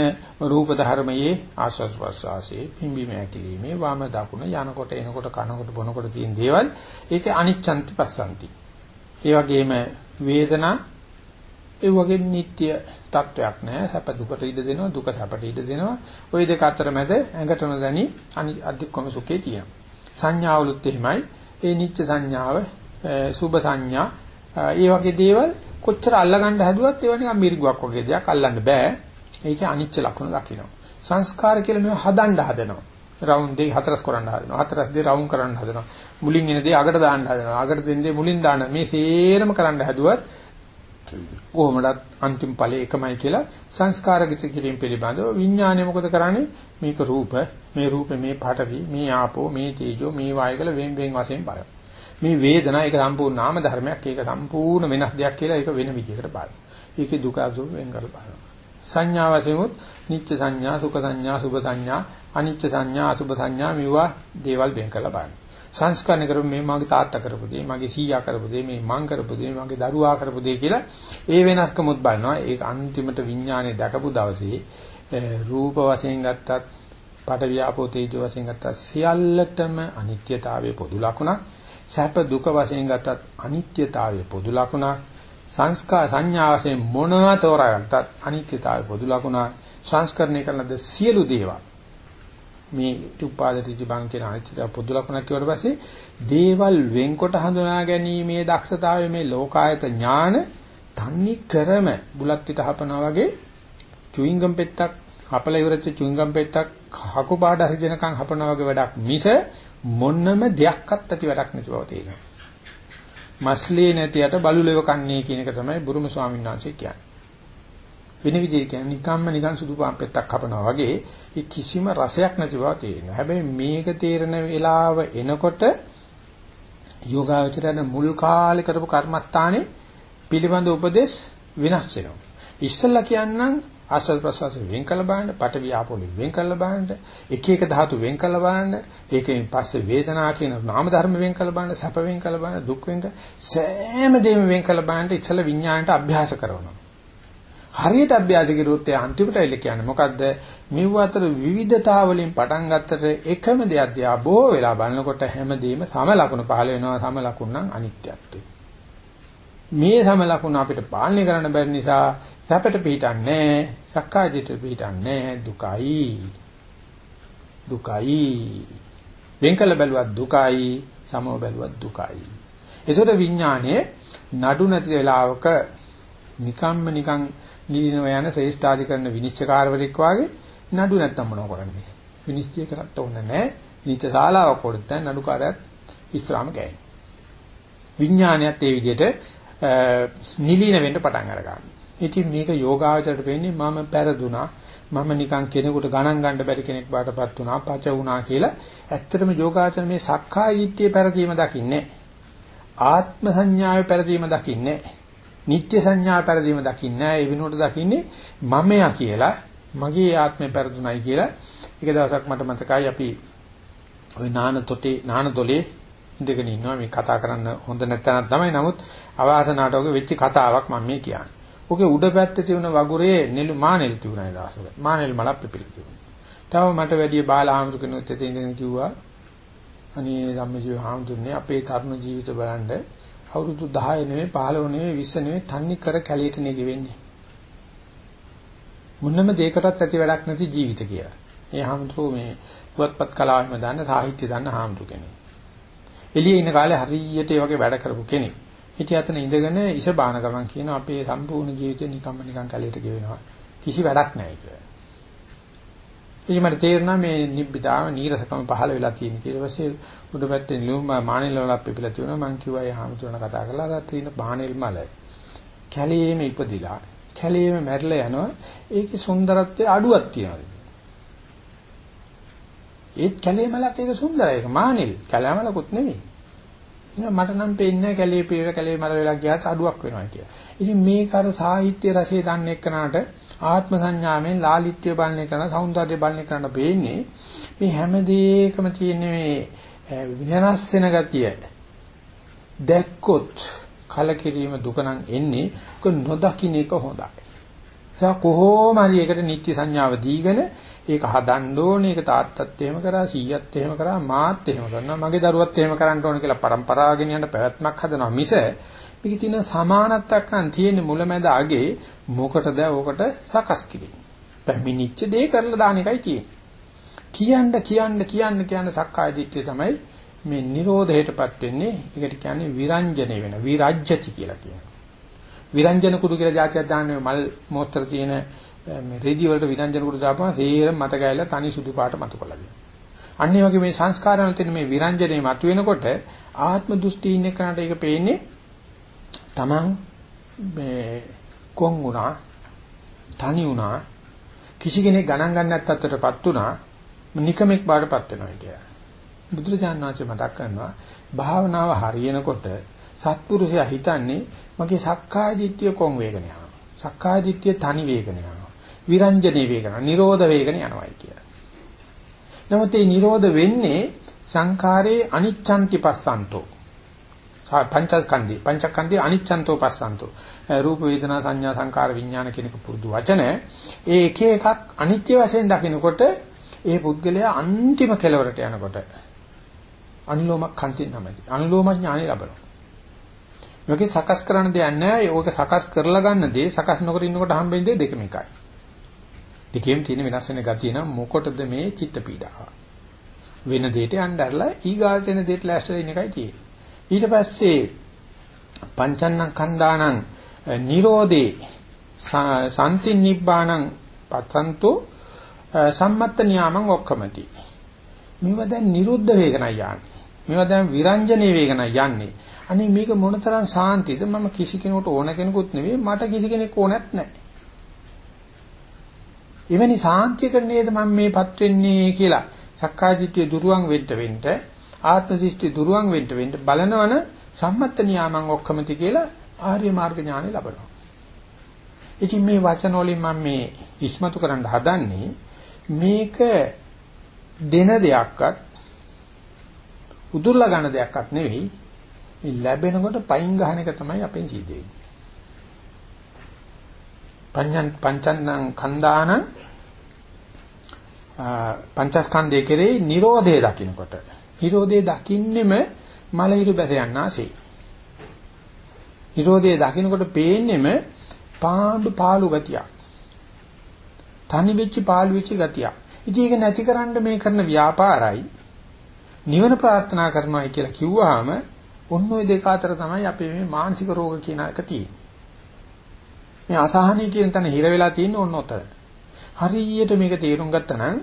රූප ධර්මයේ ආස්වාස් ප්‍රස්වාසයේ පිම්බීම ඇකිලිමේ වම දකුණ යනකොට එනකොට කනකොට බොනකොට තියෙන දේවල් ඒකේ අනිච්ඡන්ති පස්සන්ති. ඒ වගේම වේදනා ඒ වගේ නිට්ටය තත්වයක් නෑ. සැප දුකට ඉඩ දෙනවා දුක සැපට ඉඩ දෙනවා. ওই දෙක අතර මැද ඇඟට නොදැනි අධික්කම සුඛේ තියෙනවා. සංඥාවලුත් එහෙමයි. ඒ නිත්‍ය සංඥාව සුභ සංඥා ඒ වගේ දේවල් කොච්චර අල්ලගන්න හැදුවත් ඒවා නිකන් මිරිගුවක් වගේ දෙයක් අල්ලන්න බෑ. ඒකේ අනිච්ච ලක්ෂණ දකිනවා සංස්කාර කියලා මේවා හදන්න හදනවා. රවුන්ඩ් දෙක හතරස් කරන්න හදනවා. හතරස් දෙක රවුන්ඩ් කරන්න හදනවා. මුලින් එන දේ අගට දාන්න හදනවා. අගට දෙන දේ මුලින් දාන්න මේ සේරම කරන්න හැදුවත් කොහොමදත් අන්තිම ඵලය එකමයි කියලා සංස්කාරගත කිරීම පිළිබඳව විඥානය මොකද කරන්නේ? මේක රූප. මේ රූපේ මේ පඨවි මේ ආපෝ මේ තේජෝ මේ වායු කියලා වෙන් වෙන් වශයෙන් බලන. මේ වේදනා ඒක සම්පූර්ණ නාම ධර්මයක්. ඒක සම්පූර්ණ වෙනස් දෙයක් කියලා ඒක වෙන විදිහකට බලන. ඒකේ දුක අසුර වෙන් කරලා බලන සංඥා වශයෙන් උත් නිත්‍ය සංඥා සුඛ සංඥා සුභ සංඥා අනිත්‍ය සංඥා අසුභ සංඥා මේවා දේවල් වෙන් කරලා බලන. සංස්කරණය කරපු මේ මගේ තාත්තා කරපු දේ, මගේ සීයා කරපු දේ, මේ මං කරපු දේ, මගේ දරුවා කරපු දේ කියලා ඒ වෙනස්කමුත් බලනවා. ඒක අන්තිමට විඥානේ දැකපු දවසේ රූප වශයෙන් ගත්තත්, පට වියාපෝ තේජෝ වශයෙන් ගත්තත් සියල්ලටම අනිත්‍යතාවයේ පොදු ලක්ෂණක්. සැප දුක වශයෙන් ගත්තත් අනිත්‍යතාවයේ පොදු ලක්ෂණක්. සංස්කාර සංඥා වශයෙන් මොනවා තෝරාගත්තත් අනිත්‍යතාවයේ පොදු ලක්ෂණක්. සංස්කරණය කරන ද සියලු දේවල් මේ උපාදිතී බං කියන අනිත්‍ය පොදු ලක්ෂණක් කියවට පස්සේ දේවල් වෙන්කොට හඳුනා ගැනීමේ දක්ෂතාවය මේ ලෝකායත ඥාන තන්නි කරම බුලත් පිට හපනවා වගේ චුයින්ගම් පෙත්තක් හපල ඉවරච්ච චුයින්ගම් පෙත්තක් හකු පාඩ හරිජනකම් හපනවා වගේ වැඩක් මිස මොන්නම දෙයක්වත් ඇති වැඩක් නැති බව තේරෙනවා. මස්ලේ නැතියට බලුලෙව කන්නේ කියන එක තමයි බුරුම ස්වාමීන් වහන්සේ කියන්නේ. වෙන විදිහට කියන්නේ නිකම්ම නිකන් සුදු පාන් පෙත්තක් කපනවා වගේ ඒ කිසිම රසයක් නැති බව තේරෙනවා. හැබැයි මේක තේරෙන වෙලාව එනකොට යෝගාවචරණ මුල් කාලේ කරපු කර්මස්ථානේ පිළිබඳ උපදේශ වෙනස් වෙනවා. ඉස්සල්ලා කියන්නම් ආස්වාද ප්‍රසවාස වෙන් කළ බලන්න, පටවිය ආපෝලි වෙන් කළ බලන්න, එක එක ධාතු වෙන් කළ බලන්න, ඒකෙන් පස්සේ වේදනා කියන නාම ධර්ම වෙන් කළ බලන්න, සැප වෙන් කළ බලන්න, දුක් වෙන් කළ සෑම දෙයක්ම වෙන් කළ බලන්න ඉස්සල්ලා විඥාණයට අභ්‍යාස කරනවා. හරියට අභ්‍යාස කරුවොත් ඒ අන්තිමට එල කියන්නේ මොකද්ද? මෙව අතර විවිධතා වලින් පටන් ගත්තට එකම දෙයක් දිහා බොහෝ වෙලා බලනකොට හැමදේම සම ලකුණු පහළ වෙනවා සම ලකුණ නම් අනිත්‍යත්වය. මේ සම ලකුණ අපිට පාලනය කරන්න බැරි නිසා සැපට පිටින්නේ සක්කායදිට පිටින්නේ දුකයි. දුකයි. වෙන්කල බැලුවත් දුකයි සමව බැලුවත් දුකයි. ඒසොට විඥානයේ නඩු නැති වෙලාවක නිකම්ම නිකං නිදිනව යන ශ්‍රේෂ්ඨාධිකරණ විනිශ්චයකාරවරයෙක් වාගේ නඩු නැත්තම් මොනව කරන්නේ? විනිශ්චය කරන්න ඕනේ නැහැ. නිච්ච ශාලාවක් වලට නඩුකාරයත් විස්රාම ගෑනේ විඥානයත් ඒ විදිහට නිලීන වෙන්න පටන් අර ගන්නවා ඉතින් මේක යෝගාවචරයට වෙන්නේ මම පෙරදුනා. මම නිකන් කෙනෙකුට ගණන් ගන්න බැරි කෙනෙක් බාටපත් වුණා පච වුණා කියලා. ඇත්තටම යෝගාචර මේ සක්කාය දිට්ඨිය පෙරදීම දකින්නේ ආත්ම සංඥාවේ පෙරදීම දකින්නේ නිත්‍ය සංඥා පෙරදීම දකින්නේ ඒ විනෝඩ දකින්නේ මමයා කියලා මගේ ආත්මය පෙරදුනයි කියලා එක දවසක් මට මතකයි අපි ওই නාන තොටේ නාන දොලේ ඉඳගෙන ඉන්නවා මේ කතා කරන්න හොඳ නැත්නම් තමයි නමුත් අවාසනාවට ඔගේ වෙච්ච කතාවක් මම මේ කියන්නේ. ඔගේ උඩ පැත්තේ තියෙන වගුරේ නෙළු මානෙල් තිබුණා දවසක. මානෙල් මලක් පිපිලා තිබුණා. තව මට වැඩි බාලහාමුදුර කෙනෙකුත් එතන ඉඳගෙන කිව්වා අනේ ධම්මජීව හාමුදුරනේ අපේ තරුණ ජීවිත බලන්න අවුරුදු 10 නෙවෙයි 15 නෙවෙයි 20 නෙවෙයි තන්නේ කර කැලේට නේ ගෙවෙන්නේ. මුන්නම දෙයකටත් ඇති වැඩක් නැති ජීවිත කියලා. ඒ හාමුදුරුවෝ මේ පුවත්පත් කලාවෙම දන්න සාහිත්‍ය දන්න හාමුදුරු කෙනෙක්. එළියේ ඉන්න කාලේ හරියට ඒ වගේ වැඩ කරපු කෙනෙක්. හිටිය අතන ඉඳගෙන ඉස බාන ගමන් කියන අපේ සම්පූර්ණ ජීවිතේ නිකම්ම නිකන් කැලේට ගෙවෙනවා. කිසි වැඩක් නැහැ කියලා. ඉතින් මට තේරුණා මේ නිබ්බිදාව නීරසකම පහළ වෙලා තියෙන කියලා. ඊට පස්සේ උඩ පැත්තේ නිලුම් මානෙල් වල පිපිලා තියෙනවා. මං කිව්වා ඒ හාමුදුරන කතා කරලා අර තියෙන මානෙල් මල කැලේම ඉපදිලා කැලේම මැරිලා යනවා. ඒකේ සුන්දරත්වයේ අඩුවක් තියෙනවා. ඒත් කැලේ මලක් ඒක සුන්දරයි. ඒක මානෙල්. කැලේ මලකුත් නෙමෙයි. එහෙනම් මට නම් පේන්නේ කැලේ පීර කැලේ මල වෙලා ගියාට අඩුවක් වෙනවා කියලා. ඉතින් මේක අර සාහිත්‍ය රසය දන්න එක්කනට ආත්ම සංඥාවෙන් ලාලිත්‍ය බලන එකන సౌందර්ය බලන එකන පේන්නේ මේ හැම දෙයකම තියෙන මේ වෙනස් වෙන ගතිය දැක්කොත් කලකිරීම දුක නම් එන්නේ ඒක නොදකින්න එක හොඳයි. ඒ කොහොම හරි ඒකට නිත්‍ය සංඥාව දීගෙන ඒක හදන්න ඕනේ. ඒක තාත්තත් එහෙම කරා සීයත් එහෙම කරා මාත් එහෙම කරනවා. මගේ දරුවත් එහෙම කරන්න ඕනේ කියලා પરම්පරාව ගෙනියන්න පැවැත්මක් හදනවා මිස මේකේ තියෙන සමානත්වයක් නම් තියෙන්නේ මුලැමැද අගේ මොකටද ඕකට සකස් කිරීම. පැමිණිච්ච දේ කරලා දාන එකයි තියෙන්නේ. කියන්න කියන්න කියන්න කියන සක්කාය දිට්ඨිය තමයි මේ නිරෝධයටපත් වෙන්නේ. ඒකට කියන්නේ විරංජන වෙන විරජ්‍යති කියලා කියනවා. විරංජන කුඩු කියලා જાතියක් දාන්නේ මල් මොහොතර තියෙන මේ රෙදි වලට විරංජන කුඩු දාපුවම සේරම මත ගෑලා තනි සුදු පාට මතු කළා දෙනවා. අන්න ඒ වගේ මේ සංස්කාරවල තියෙන මේ විරංජනේ මතුවෙනකොට ආත්ම දෘෂ්ටි ඉන්න කෙනාට ඒක පේන්නේ Taman මේ කොන් වුණා තනි වුණා කිසි කෙනෙක් ගණන් ගන්න නැත්තටපත් වුණා නිකමෙක් බාටපත් වෙනවා කියලා. බුදුරජාණන් වහන්සේ මතක් කරනවා භාවනාව හරියනකොට සත්පුරුෂයා හිතන්නේ මගේ සක්කාය දිට්ඨිය කොන් වේගන යනවා. සක්කාය දිට්ඨිය තනි වේගන යනවා. විරංජනේ වේගන, නිරෝධ වේගන යනවායි කියලා. නමුත් මේ නිරෝධ වෙන්නේ සංඛාරේ අනිච්ඡන්ති පස්සන්තෝ. පංචස්කන්ධි පංචස්කන්ධි අනිච්ඡන්තෝ පස්සන්තෝ. රූප වේදනා සංඥා සංකාර විඥාන කියන පුරුදු වචන ඒ එක එකක් අනිත්‍ය වශයෙන් දකිනකොට ඒ පුද්ගලයා අන්තිම කෙලවරට යනකොට අනුලෝම කන්ති නමයි. අනුලෝම ඥානෙ ලැබෙනවා. මේකේ සකස් කරන්න දෙයක් නැහැ. ඒක සකස් කරලා ගන්න දේ සකස් නොකර ඉන්නකොට හම්බෙන දේ දෙකම එකයි. දෙකේම තියෙන වෙනස් වෙන ගතිය නම් මොකටද මේ චිත්ත පීඩාව? වෙන දෙයට යnderලා ඊගාට එන දෙයට ලෑස්තිලා ඉන්න එකයි තියෙන්නේ. ඊට පස්සේ පංචන්නං කන්දානං නිරෝධේ සම්ති නිබ්බාණං පත්තන්තෝ සම්මත්ත නියාමං ඔක්කමති. මේවා දැන් නිරුද්ධ වේගනයි යන්නේ. මේවා දැන් විරංජනේ වේගනයි යන්නේ. අනේ මේක මොනතරම් සාන්තිද මම කිසි කෙනෙකුට ඕන කෙනෙකුත් නෙවෙයි මට කිසි කෙනෙක් ඕනත් නැහැ. එවැනි සාන්තියක නේද මම මේපත් වෙන්නේ කියලා සක්කායදිට්ඨිය දුරුවන් වෙන්න වෙන්න ආත්ම දෘෂ්ටි දුරුවන් වෙන්න වෙන්න බලනවන සම්මත්ත නියාමං ඔක්කමති කියලා ආර්ය මාර්ග ඥානෙ ලබනවා. ඉතින් මේ වචන වලින් මම මේ ඉස්මතු කරන්න හදන්නේ මේක දෙන දෙයක්වත් උදුරලා ගන්න දෙයක්වත් නෙවෙයි මේ ලැබෙනකොට පයින් ගහන එක තමයි අපෙන් සිද්ධ වෙන්නේ. පඤ්ඤං පංචන්නං කන්දාන පංචස්කන්ධයේ කෙරේ Nirodhe දකින්නකොට. Nirodhe දකින්නෙම මලහිරු බැස යන්නාසේ. Nirodhe දකින්නකොට පේන්නෙම පාඬු පාළු ගතියක්. තනි වෙච්ච පාළු වෙච්ච ගතියක්. ඉතින් ඒක නැතිකරන්න මේ කරන ව්‍යාපාරයි නිවන ප්‍රාර්ථනා කරනවායි කියලා කිව්වහම ඔන්න ඔය දෙක අතර තමයි අපේ මේ මානසික රෝග කියන එක තියෙන්නේ. මේ අසහනී කියන තැන හිර වෙලා තියෙන්නේ ඔන්න ඔතන. හරියට මේක තේරුම් ගත්තා නම්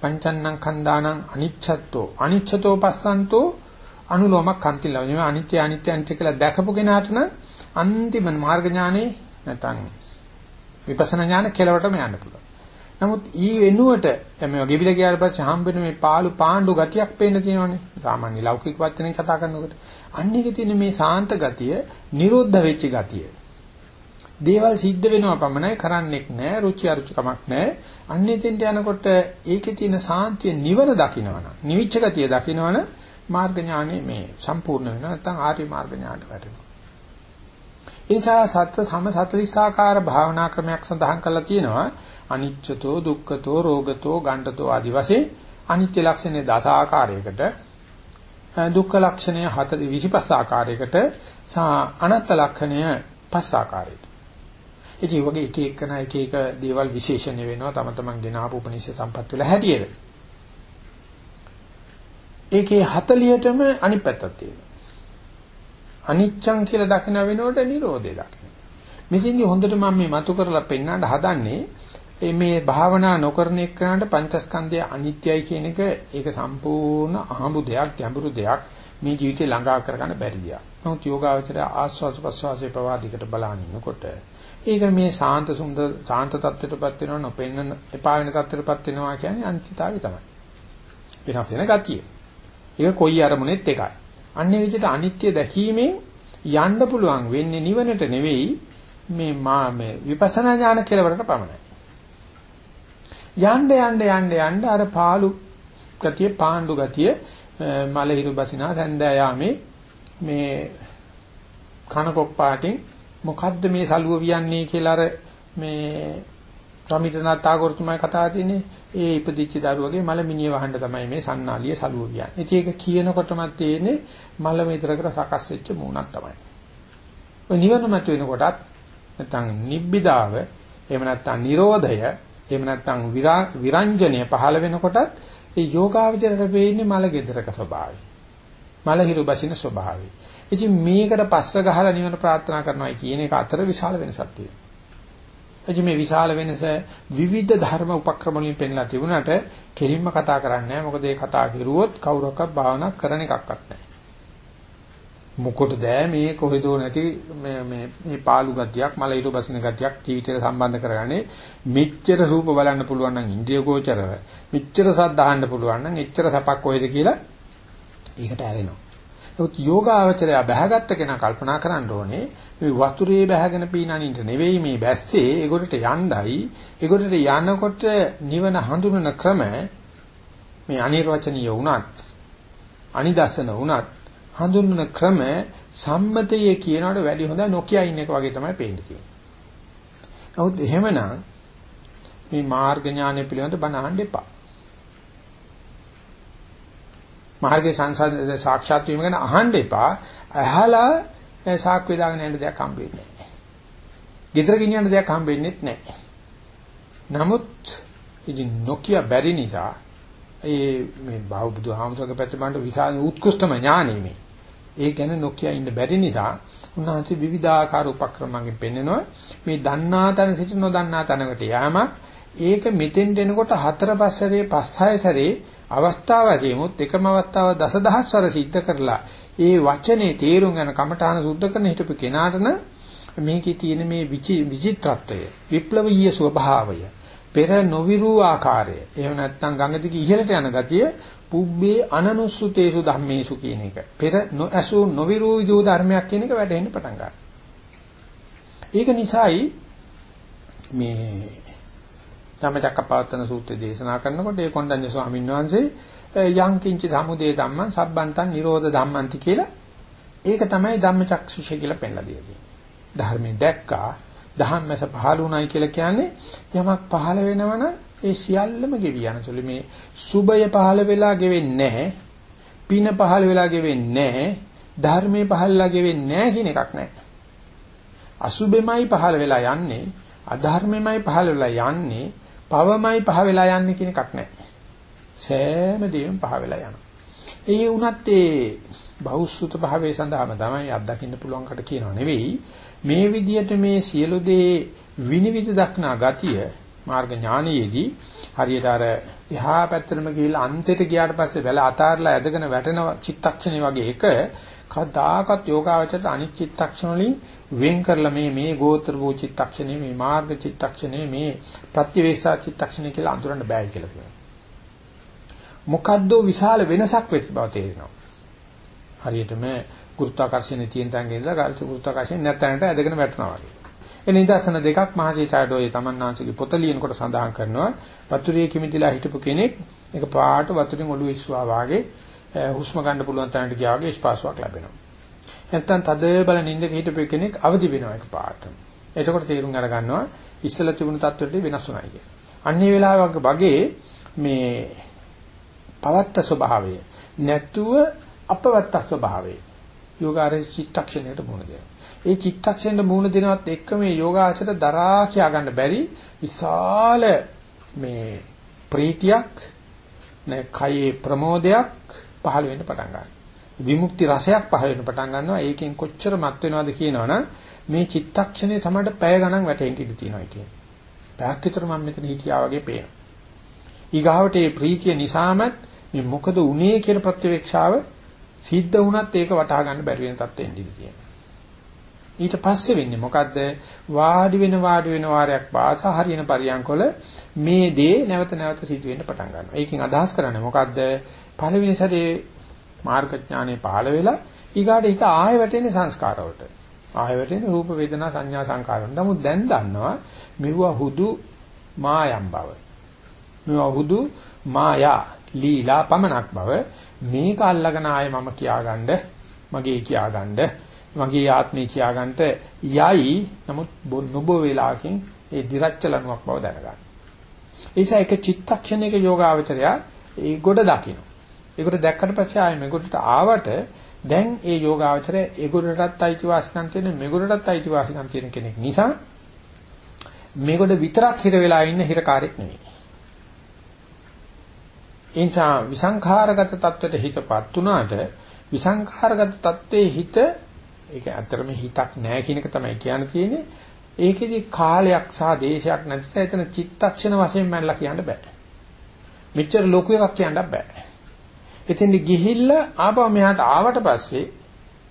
පංචන්නං කන්දානං අනිච්ඡත්තෝ අනිච්ඡතෝ පස්සන්තෝ අනුලෝමක් කන්තිල වෙන අනිත්‍ය අනිත්‍ය අනිත්‍ය කියලා දැකපු කෙනාට නම් අන්තිම මාර්ග ඥානේ නැත්නම් විපස්සනා ඥාන කෙලවටම යන්න පුළුවන්. නමුත් ඊ වෙනුවට දැන් මේ ගෙවිලා ගියාට පස්සේ හම්බෙන මේ පාළු පාණ්ඩු ගතියක් පේන්න තියෙනවානේ. සාමාන්‍ය ලෞකික වචනෙන් කතා කරනකොට. අන්න එකේ තියෙන මේ සාන්ත ගතිය, නිරෝධ වෙච්ච ගතිය. දේවල් සිද්ධ වෙනවා පමණයි කරන්නෙක් නෑ, රුචි අරුචිකමක් නෑ. අන්න එතෙන්ට යනකොට ඒකේ තියෙන සාන්තිය නිවන දකින්නවනම්, නිවිච්ච ගතිය දකින්නවනම් මාර්ග ඥානෙ මේ සම්පූර්ණ වෙනවා. නැත්නම් ආර්ය මාර්ග ඥානට වැටෙනවා. ඒ නිසා සත්‍ය සම 40 ආකාර භාවනා ක්‍රමයක් සඳහන් කරලා තියෙනවා. අනිච්චතෝ දුක්ඛතෝ රෝගතෝ ගණ්ඨතෝ ආදි වශයෙන් අනිත්‍ය ලක්ෂණය දස ආකාරයකට දුක්ඛ ලක්ෂණය 25 ආකාරයකට සහ අනත්ත් ලක්ෂණය පස් ආකාරයකට. ඉතින් වගේ එක එකන එක එක දේවල් විශේෂණය වෙනවා තම තමන් ගෙන ආපු උපනිෂේ සම්පත් වල හැටියට. ඒකේ 40ටම අනිත් පැත්තක් තියෙනවා. අනිච්ඡං කියලා දකින වෙනකොට නිරෝධය දකින්න. මෙතෙන්දී හොඳට මම මේ මතු කරලා පෙන්වන්න හදන්නේ මේ භාවනා නොකරන එක්කනට පංචස්කන්ධය අනිත්‍යයි කියන එක ඒක සම්පූර්ණ අහඹු දෙයක් ගැඹුරු දෙයක් මේ ජීවිතේ ළඟා කරගන්න බැරි දෙයක්. නමුත් යෝගාවචරය ආස්වාද ප්‍රසවාසයේ පවාදිකට බලනිනකොට ඒක මේ සාන්ත සුන්දර සාන්ත තත්ත්වයටපත් වෙනව නොපෙන්න එපා වෙන තත්ත්වයටපත් වෙනවා කියන්නේ අනිත්‍යතාවය තමයි. වෙනස් වෙන ගතිය. ඒක කොයි අරමුණෙත් එකයි. අන්නේ විදිහට අනිත්‍ය දැකීමෙන් යන්න පුළුවන් වෙන්නේ නිවනට නෙවෙයි මේ මා මේ විපස්සනා ඥාන කෙලවරට පමණයි. යන්න යන්න යන්න යන්න අර පාළු ගතිය පාණ්ඩු ගතිය මල හිරු බසිනා සැන්දෑ යාමේ මේ කනකොප්පාටින් මොකද්ද මේ සලුව වියන්නේ කියලා අර මේ රමිතනාත් තාගොරතුමයි කතා තියෙන්නේ ඒ ඉපදිච්ච දරුවගේ මල මිනිය වහන්න තමයි මේ සන්නාලිය සලුව කියන්නේ. ඉතින් ඒක කියනකොටම තේන්නේ මල මෙතරකට සකස් වෙච්ච මූණක් තමයි. ඔය නිවන මත වෙනකොටත් නැත්නම් නිබ්බිදාව එහෙම නැත්නම් නිරෝධය එහෙම නැත්නම් විරංජනය පහළ වෙනකොටත් ඒ යෝගාවචරයට වෙන්නේ මල gedරක ස්වභාවය. මල හිරු බසින ස්වභාවය. ඉතින් මේකට පස්ස ගහලා නිවන ප්‍රාර්ථනා කරනවා කියන එක අතර විශාල වෙනසක් තියෙනවා. එදි මේ විශාල වෙනස විවිධ ධර්ම උපක්‍රම වලින් පෙන්ලා තිබුණාට කෙලින්ම කතා කරන්නේ නැහැ. මොකද ඒ කතා කරුවොත් කවුරක්වත් භාවනා කරන එකක්වත් නැහැ. මොකටද මේ කොහෙදෝ නැති මේ මේ මේ පාළු ගතියක් මල ඊට බසින ගතියක් ජීවිතයට සම්බන්ධ කරගන්නේ මෙච්චර රූප බලන්න පුළුවන් නම් ඉන්ද්‍රිය ගෝචරව මෙච්චර සද්ද අහන්න පුළුවන් නම් එච්චර සපක් කොහෙද කියලා ඒකට ඇරෙනවා. ඒත් යෝගාවචරය බැහැගත්ත කෙනා කල්පනා කරන්න ඕනේ මේ වතුරේ බැහැගෙන පීනනින්ට නෙවෙයි මේ බැස්සේ ඒගොල්ලට යණ්ඩයි ඒගොල්ලට යනකොට නිවන හඳුනන ක්‍රම මේ අනිර්වචනීය වුණත් අනිදර්ශන වුණත් හඳුන්වන ක්‍රම සම්මතයේ කියනවට වැඩි හොඳ නොකිය ඉන්න එක වගේ තමයි පේන්නේ තියෙන්නේ. නමුත් එහෙමනම් මේ මාර්ග ඥානය පිළිබඳ බණ අහන්න එපා. මාර්ගයේ සංසාර සාක්ෂාත් වීම ගැන අහන්න එපා. අහලා සාක් වේදාගෙන යන දෙයක් හම්බෙන්නේ නැහැ. ගෙදර ගෙනියන්න දෙයක් හම්බෙන්නේ නැහැ. නමුත් ඉතින් නොකිය බැරි නිසා ඒ මේ බෞද්ධ හාමුදුරගේ පැත්තේ බලන්න විශාල උත්කෘෂ්ඨම ඥානෙ මේ. ඒ ගැන නොකිය ඉන්න බැරි නිසා උන්වහන්සේ විවිධාකාර උපක්‍රමයන්ගෙන් පෙන්නනවා මේ දන්නා තැන සිට නොදන්නා තැනකට යෑමක් ඒක මෙතෙන් දෙනකොට හතර පස්සරේ පස් හය සැරේ අවස්ථාවකෙමුත් එකම අවස්ථාව දසදහස්වර සිද්ධ කරලා ඒ වචනේ තේරුම් ගන්න කමඨාන සුද්ධ කරන හිටපු කෙනාට මේකේ තියෙන මේ විචිත්‍රත්වය විප්ලවීය ස්වභාවය පෙර නොවිරු ආකාරය එහෙම නැත්නම් ගඟ දිගේ ඉහළට යන ගතිය පුබ්බේ අනනුස්සුතේසු ධම්මේසු කියන එක. පෙර නොඇසු නොවිරෝධෝ ධර්මයක් කියන එක වැටෙන්න පටන් ගන්නවා. ඒක නිසායි මේ ධම්මචක්කපවත්තන සූත්‍රය දේශනා කරනකොට ඒ කොණ්ඩඤ්ඤ ස්වාමීන් වහන්සේ යංකින්ච සමුදේ ධම්මං සබ්බන්තං නිරෝධ ධම්මන්ති කියලා ඒක තමයි ධම්මචක්ෂුෂය කියලා පෙන්ලා දෙන්නේ. ධර්මයෙන් දැක්කා ධම්මස පහළුණයි කියලා කියන්නේ යමක් පහළ වෙනවනම් ඒ සියල්ලම ගෙවි යන සුළු මේ සුභය පහළ වෙලා ගෙවෙන්නේ නැහැ. පින පහළ වෙලා ගෙවෙන්නේ නැහැ. ධර්මයේ පහළලා ගෙවෙන්නේ නැහැ කියන එකක් නැහැ. අසුභෙමයි පහළ වෙලා යන්නේ, අධර්මෙමයි පහළ වෙලා යන්නේ, පවමයි පහ වෙලා යන්නේ කියන එකක් නැහැ. සෑම දෙයක්ම පහ වෙලා යනවා. ඒ වුණත් ඒ බෞද්ධ භාවයේ සඳහාම තමයි අත්දකින්න පුළුවන්කට කියනව නෙවෙයි මේ විදිහට මේ සියලු දේ විනිවිද දක්නා ගතිය මාර්ග ඥානයේදී හරියට අර එහා පැත්තටම ගිහිල්ලා අන්තයට ගියාට පස්සේ වැල අතාරලා ඇදගෙන වැටෙන චිත්තක්ෂණය වගේ එක කදාකත් යෝගාවචරයට අනිත් චිත්තක්ෂණ වලින් වෙන් කරලා මේ මේ ගෝත්‍ර වූ චිත්තක්ෂණේ මේ මාර්ග චිත්තක්ෂණේ මේ ප්‍රත්‍යවේක්ෂා චිත්තක්ෂණේ කියලා අඳුරන්න බෑ කියලා කියනවා. මොකද්ද විශාල වෙනසක් වෙච්ච බව තේරෙනවා. හරියටම ගුරුත්වාකර්ෂණයේ තියෙන තැනක ඉඳලා ගාල්තු ගුරුත්වාකර්ෂණය නැත්නම්ට ඇදගෙන වැටෙනවා වගේ. ඒ නිදර්ශන දෙකක් මහසීචාඩෝයේ තමන්නාංශගේ පොත ලියනකොට සඳහන් කරනවා වතුරේ කිමිතිලා හිටපු කෙනෙක් ඒක පාට වතුරෙන් ඔළුව ඉස්වා වාගේ හුස්ම ගන්න පුළුවන් තැනට ගියා වගේ ස්පාසාවක් ලැබෙනවා. නැත්තම් තද බල නිින්දක හිටපු කෙනෙක් අවදි වෙනවා ඒක පාට. එතකොට තේරුම් අර ගන්නවා ඉස්සලා තිබුණු තත්ත්වයට වෙනස් වුණා කියලා. අන්නේ වෙලාවක වගේ මේ පවත්ත ස්වභාවය නැතුව අපවත්ත ස්වභාවය යෝගාරේ චිත්තක්ෂණයට මුහුණ දෙනවා. ඒ චිත්තක්ෂණයට මුහුණ දෙනවත් එක්ක මේ යෝගාචර දරා කියා ගන්න බැරි විශාල මේ ප්‍රීතියක් නේ කයේ ප්‍රමෝදයක් පහළ වෙන්න පටන් ගන්නවා. විමුක්ති රසයක් පහළ වෙන්න පටන් ගන්නවා. ඒකෙන් කොච්චර මත් වෙනවද කියනවනම් මේ චිත්තක්ෂණය තමයි පැය ගණන් වැටෙන්න ඉඩ තියෙනවා කියන්නේ. පැයක් විතර මම මෙතන හිටියා වගේ පේනවා. ඊගාවට මේ ප්‍රීතිය නිසාමත් මේ මොකද උනේ කියන ප්‍රත්‍යවේක්ෂාව සිද්ධ වුණත් ඒක වටහා ගන්න බැරි වෙන තත්ත්වෙ ඉඳී තියෙනවා. ඊට පස්සේ වෙන්නේ මොකද්ද? වාඩි වෙන වාඩි වෙන වාරයක් පාසා හරියන පරියන්කොල මේ දේ නැවත නැවත සිදු වෙන්න පටන් ගන්නවා. ඒකෙන් අදහස් කරන්නේ මොකද්ද? පළවෙනි සැරේ මාර්ග ඥානෙ පහළ වෙලා ඊගාට හිත ආයෙ වැටෙන්නේ සංස්කාර වලට. ආයෙ වැටෙන්නේ රූප වේදනා සංඥා සංකාර වලට. නමුත් දැන් දන්නවා මෙවුවා හුදු මායම් බව. මෙවුවා හුදු මායා ලීලා පමනක් බව මේක අල්ලගෙන ආයෙ මම කියාගන්න මගේ කියාගන්න මගේ ආත්මේ කියාගන්නට යයි නමුත් නොබෝ වේලාවකින් ඒ දිරච්චලනුවක් බව දැනගන්න. ඒ නිසා එක චිත්තක්ෂණයක යෝගාවචරය ඒ ගොඩ දකින්න. ඒකට දැක්කට පස්සේ ආයෙ මේකට ආවට දැන් ඒ යෝගාවචරය ඒ ගොඩටත් අයිතිවාසිකම් තියෙන මේගොඩටත් අයිතිවාසිකම් තියෙන කෙනෙක් නිසා මේගොඩ විතරක් හිර වෙලා ඉන්න හිරකාරයක් නෙවෙයි. ඒ නිසා විසංඛාරගත තත්වයට හිතපත් උනාට විසංඛාරගත තත්වයේ හිත ඒක ඇත්තටම හිතක් නැහැ කියන එක තමයි කියන්න තියෙන්නේ. ඒකෙදි කාලයක් සහ දේශයක් නැතිව එතන චිත්තක්ෂණ වශයෙන් මැනලා කියන්න බෑ. මෙච්චර ලොකු එකක් කියන්න බෑ. එතෙන්දි ගිහිල්ලා ආපහු මෙහාට ආවට පස්සේ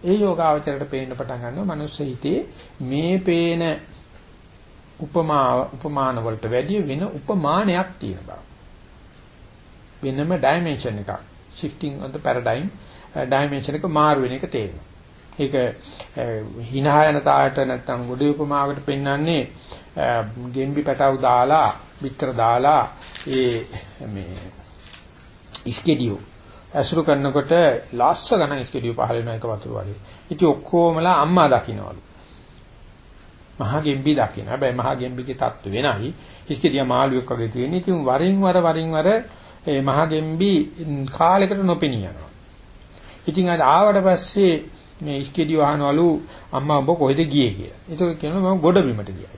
ඒ යෝගාවචරයට පේන්න පටන් ගන්නවා මනුස්ස හිතේ මේ පේන උපමා උපමාන වලට වැඩිය වෙන උපමානයක් තියෙන බව. වෙනම ඩයිමන්ෂන් එකක්. shifting of the paradigm dimension එක මාරු වෙන එක තේරෙනවා. ඒක හිනහ යන තාලට නැත්තම් ගොඩ උපමාවකට පෙන්වන්නේ ගෙම්බි පැටව දාලා පිටර දාලා ඒ මේ ඉස්කෙඩියෝ ඇසුරු කරනකොට ලාස්ස ගණන් ඉස්කෙඩියෝ පහල වෙන එක වතුර වගේ. ඉතින් ඔක්කොමලා අම්මා දකින්නවලු. මහා ගෙම්බි දකින්න. හැබැයි මහා ගෙම්බිගේ තත්ත්ව වෙනයි. ඉස්කෙඩියා මාළුවෙක් වගේ තියෙන. ඉතින් වරින් වර වරින් වර ඒ මහා ගෙම්බි කාලයකට නොපෙනී යනවා. ඉතින් අර ආවට පස්සේ මේ ඉස්කෙඩි වහනවලු අම්මා ඔබ කොහෙද ගියේ කියලා. ඒක කියනවා මම ගොඩබිමට ගියා.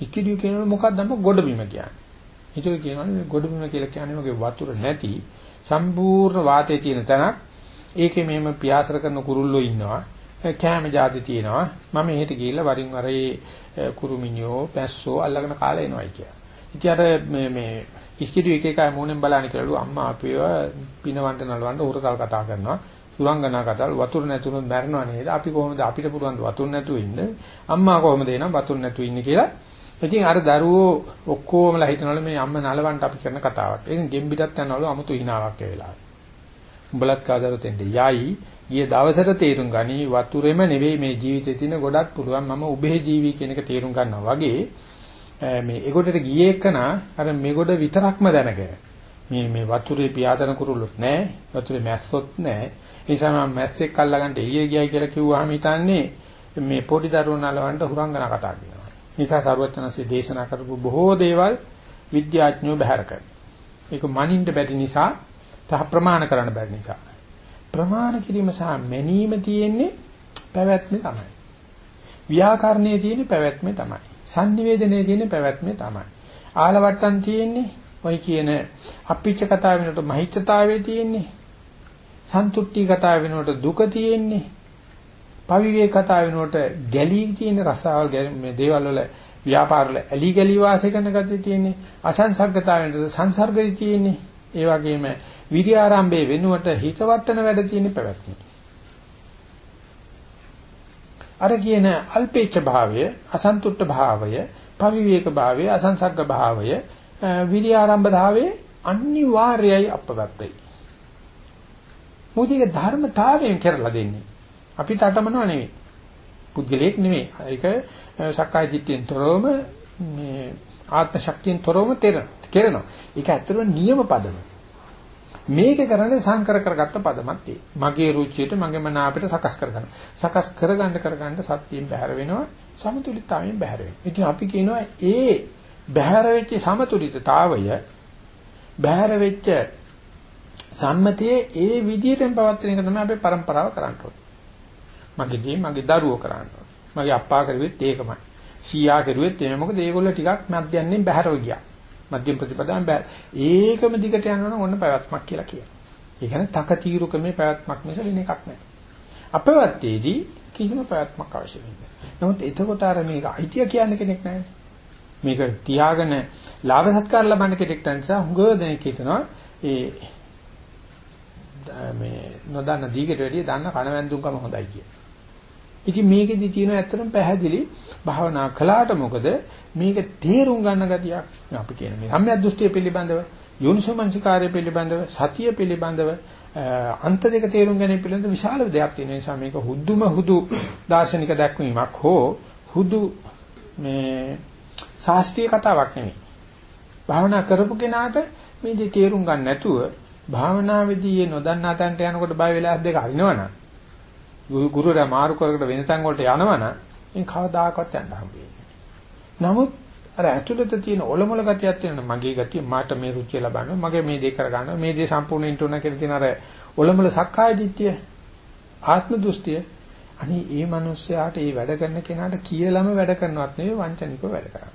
ඉස්කෙඩි කියනවා මොකක්ද අම්මා ගොඩබිම කියන්නේ. ඒක කියනවා මේ ගොඩබිම කියලා කියන්නේ මගේ වතුර නැති සම්පූර්ණ වාතයේ තියෙන තැනක්. ඒකේ මෙහෙම පියාසර කරන කුරුල්ලෝ ඉන්නවා. කෑම જાති තියෙනවා. මම එහෙට ගිහිල්ලා වරින් වර ඒ කුරුමිනියෝ පැස්සෝ අල්ලගෙන කාලා එනවායි කියලා. ඉතින් අර මේ මේ ඉස්කෙඩි එක එකයි මූණෙන් බලන්නේ කියලාලු අම්මා අපේව පිනවන්ට නලවන්න උරතල් කතා කරනවා. සුරංගනා කතාවල වතුර නැතුනොත් මැරෙනව නේද? අපි කොහොමද අපිට පුළුවන් වතුර නැතුව ඉන්න? අම්මා කොහොමද එනම් වතුර නැතුව ඉන්නේ කියලා. ඉතින් අර දරුවෝ ඔක්කොමලා හිතනවලු මේ අම්ම නලවන්ට අපි කරන කතාවක්. ඉතින් ගෙම්බිටත් යනවලු 아무තු hinaවක් ඒ වෙලාවේ. උඹලත් කාදරට එන්න යයි. ගිය දවසට තේරුම් ගනි වතුරෙම නෙවෙයි මේ ජීවිතේ තියෙන ගොඩක් පුළුවන් මම උබේ ජීවි කියන එක තේරුම් ගන්නවා වගේ මේ ඒගොඩට ගියේ එකන අර මේගොඩ විතරක්ම දැනගෙන මේ මේ වතුරේ පියාසන කුරුල්ලොත් නැහැ වතුරේ මැස්සොත් නැහැ ඒ නිසා මම මැස්සෙක් අල්ලගන්න එළිය ගියයි කියලා කිව්වහම හිතන්නේ මේ පොඩි දරුවෝ නලවන්න හුරංගනා කතා කරනවා. නිසා සරුවචනසේ දේශනා කරපු බොහෝ දේවල් විද්‍යාඥයෝ බහැර කරනවා. ඒක මනින්න බැරි නිසා තහ ප්‍රමාණ කරන්න බැරි නිසා. ප්‍රමාණ කිරීම සහ මැනීම තියෙන්නේ පැවැත්මේ තමයි. ව්‍යාකරණයේ තියෙන්නේ පැවැත්මේ තමයි. sannivedanaya තියෙන්නේ පැවැත්මේ තමයි. ආලවට්ටම් තියෙන්නේ ඔයි කියන අපිච්ච කතාව වෙනකොට මහිච්ඡතාවයේ තියෙන්නේ සන්තුට්ටි කතා වෙනකොට දුක තියෙන්නේ. පවිවේ කතා වෙනකොට ගැලී තියෙන රසාවල් මේ දේවල් වල ව්‍යාපාර වල ඇලි ගලි වාසය කරන ගතිය තියෙන්නේ. අසංසග්ගතාව වෙනකොට සංසර්ගය තියෙන්නේ. ඒ වගේම විරි ආරම්භයේ වෙනුවට හිතවට්ටන වැඩ තියෙන පැවැත්ම. අර කියන අල්පේච්ඡ භාවය, අසන්තුට්ඨ භාවය, පවිවේක භාවය, අසංසග්ග භාවය, විරි ආරම්භ භාවයේ අනිවාර්යයි අපවත්තයි. මොකද ඒක ධර්මතාවයෙන් කරලා දෙන්නේ. අපිට අටමනව නෙවෙයි. පුද්ගලයෙක් නෙවෙයි. ඒක සක්කාය දිට්ඨියෙන් තොරවම මේ ආත්ම ශක්තියෙන් තොරවම කෙරෙනවා. ඒක ඇත්තටම නියම පදම. මේක කරන්නේ සංකර කරගත්ත පදමක් තියෙයි. මගේ රුචියට මගේ මන අපිට සකස් කරගන්න. සකස් කරගන්න කරගන්න සත්‍යයෙන් බැහැර වෙනවා සමතුලිතතාවයෙන් බැහැර වෙනවා. ඉතින් අපි කියනවා ඒ බැහැර වෙච්ච සමතුලිතතාවය බැහැර වෙච්ච සම්මතියේ ඒ විදිහටම පවත්වන එක තමයි අපේ પરම්පරාව කරන්න ඕනේ. මගේ දී මගේ දරුවෝ කරන්න ඕනේ. මගේ අප්පා කරුවෙත් ඒකමයි. සීයා කරුවෙත් එහෙම මොකද ඒගොල්ලෝ ටිකක් මධ්‍යන්නේ බැහැරව ගියා. මධ්‍යම ප්‍රතිපදාවෙන් බැහැ. ඒකම දිගට යනවනම් ඔන්න පැවැත්මක් කියලා කියනවා. ඒ කියන්නේ තකතිරුකමේ පැවැත්මක් මිස වෙන එකක් නැහැ. අපවත්තේදී කිසිම පැවැත්මක් අවශ්‍ය වෙන්නේ නැහැ. නමුත් එතකොට අර මේක අයිතිය කියන්නේ කෙනෙක් නැහැ. මේක තියාගෙන ලාභ සත්කාර ලබන්න කෙනෙක් නැන්සා හුඟව දෙනෙක් හිතනවා ඒ මේ නොදන්න දීකට වැඩිය දන්න කණවැන්දුම්කම හොඳයි කියලා. ඉතින් මේකෙදි තියෙන ඇත්තටම පැහැදිලි භාවනා කළාට මොකද මේක තේරුම් ගන්න ගතියක් අපි කියන මේ සම්‍යක් දෘෂ්ටිය පිළිබඳව යෝනිසෝමනසිකාරය පිළිබඳව සතිය පිළිබඳව අන්ත දෙක තේරුම් ගැනීම පිළිබඳව විශාල දෙයක් තියෙන නිසා මේක හුදුම හුදු දාර්ශනික දැක්වීමක් හෝ හුදු මේ ශාස්ත්‍රීය කතාවක් නෙමෙයි භාවනා කරපු කෙනාට මේ දේ තේරුම් ගන්න නැතුව භාවනාවේදී නොදන්නා තැනට යනකොට බය වෙලා දෙක හරිනවනම් ගුරුවරයා මාරු කරකට වෙන තැන් වලට යනවනම් ඉතින් කවදාකවත් යන්න හම්බෙන්නේ නමුත් අර ඇතුළත තියෙන ඔලොමල ගතියක් තියෙන මගේ ගතිය මාට මේ රුචිය ලබන්න මගේ මේ දේ කරගන්න මේ දේ සම්පූර්ණ ඉන්න ඕන කියලා තියෙන අර ඔලොමල සක්කාය දිට්ඨිය ආත්ම දෘෂ්ටිය. අනි ඒ මිනිස්යාට ඒ වැඩ කරන කෙනාට කියලාම වැඩ කරනවත් නෙවෙයි වංචනිකව වැඩ කරන්නේ.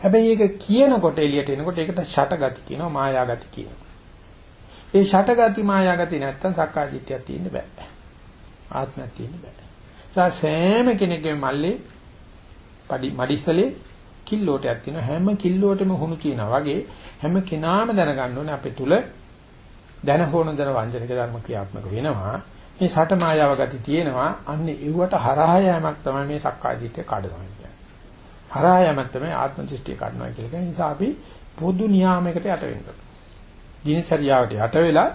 හැබැයි ඒක කියනකොට එළියට එනකොට ඒකට ෂටගති කියනවා මායාගති කියනවා. ඒ ෂටගති මායාගති නැත්තම් සක්කාය දිට්ඨියක් තියෙන්න බෑ ආත්මයක් තියෙන්න බෑ. සෑම කෙනෙක්ගේ මල්ලේ පඩි මඩිස්සලේ කිල්ලෝටයක් තියෙනවා. හැම කිල්ලෝටම හුණු තියෙනවා වගේ හැම කෙනාම දැනගන්න ඕනේ අපේ තුල දැන හෝන දන වංජනික ධර්ම ක්‍රියාත්මක වෙනවා. මේ සට මායාව ගති තියෙනවා. අන්න ඒවට හරහා යෑමක් තමයි මේ සක්කාය දිට්ඨිය කඩනවා කියන්නේ. හරහා යෑමක් තමයි ආත්ම දෘෂ්ටිය කඩනවා කියලා කියන නිසා අපි පොදු නියාමයකට යට වෙන්න ඕනේ. දිනචරියාවට යට වෙලා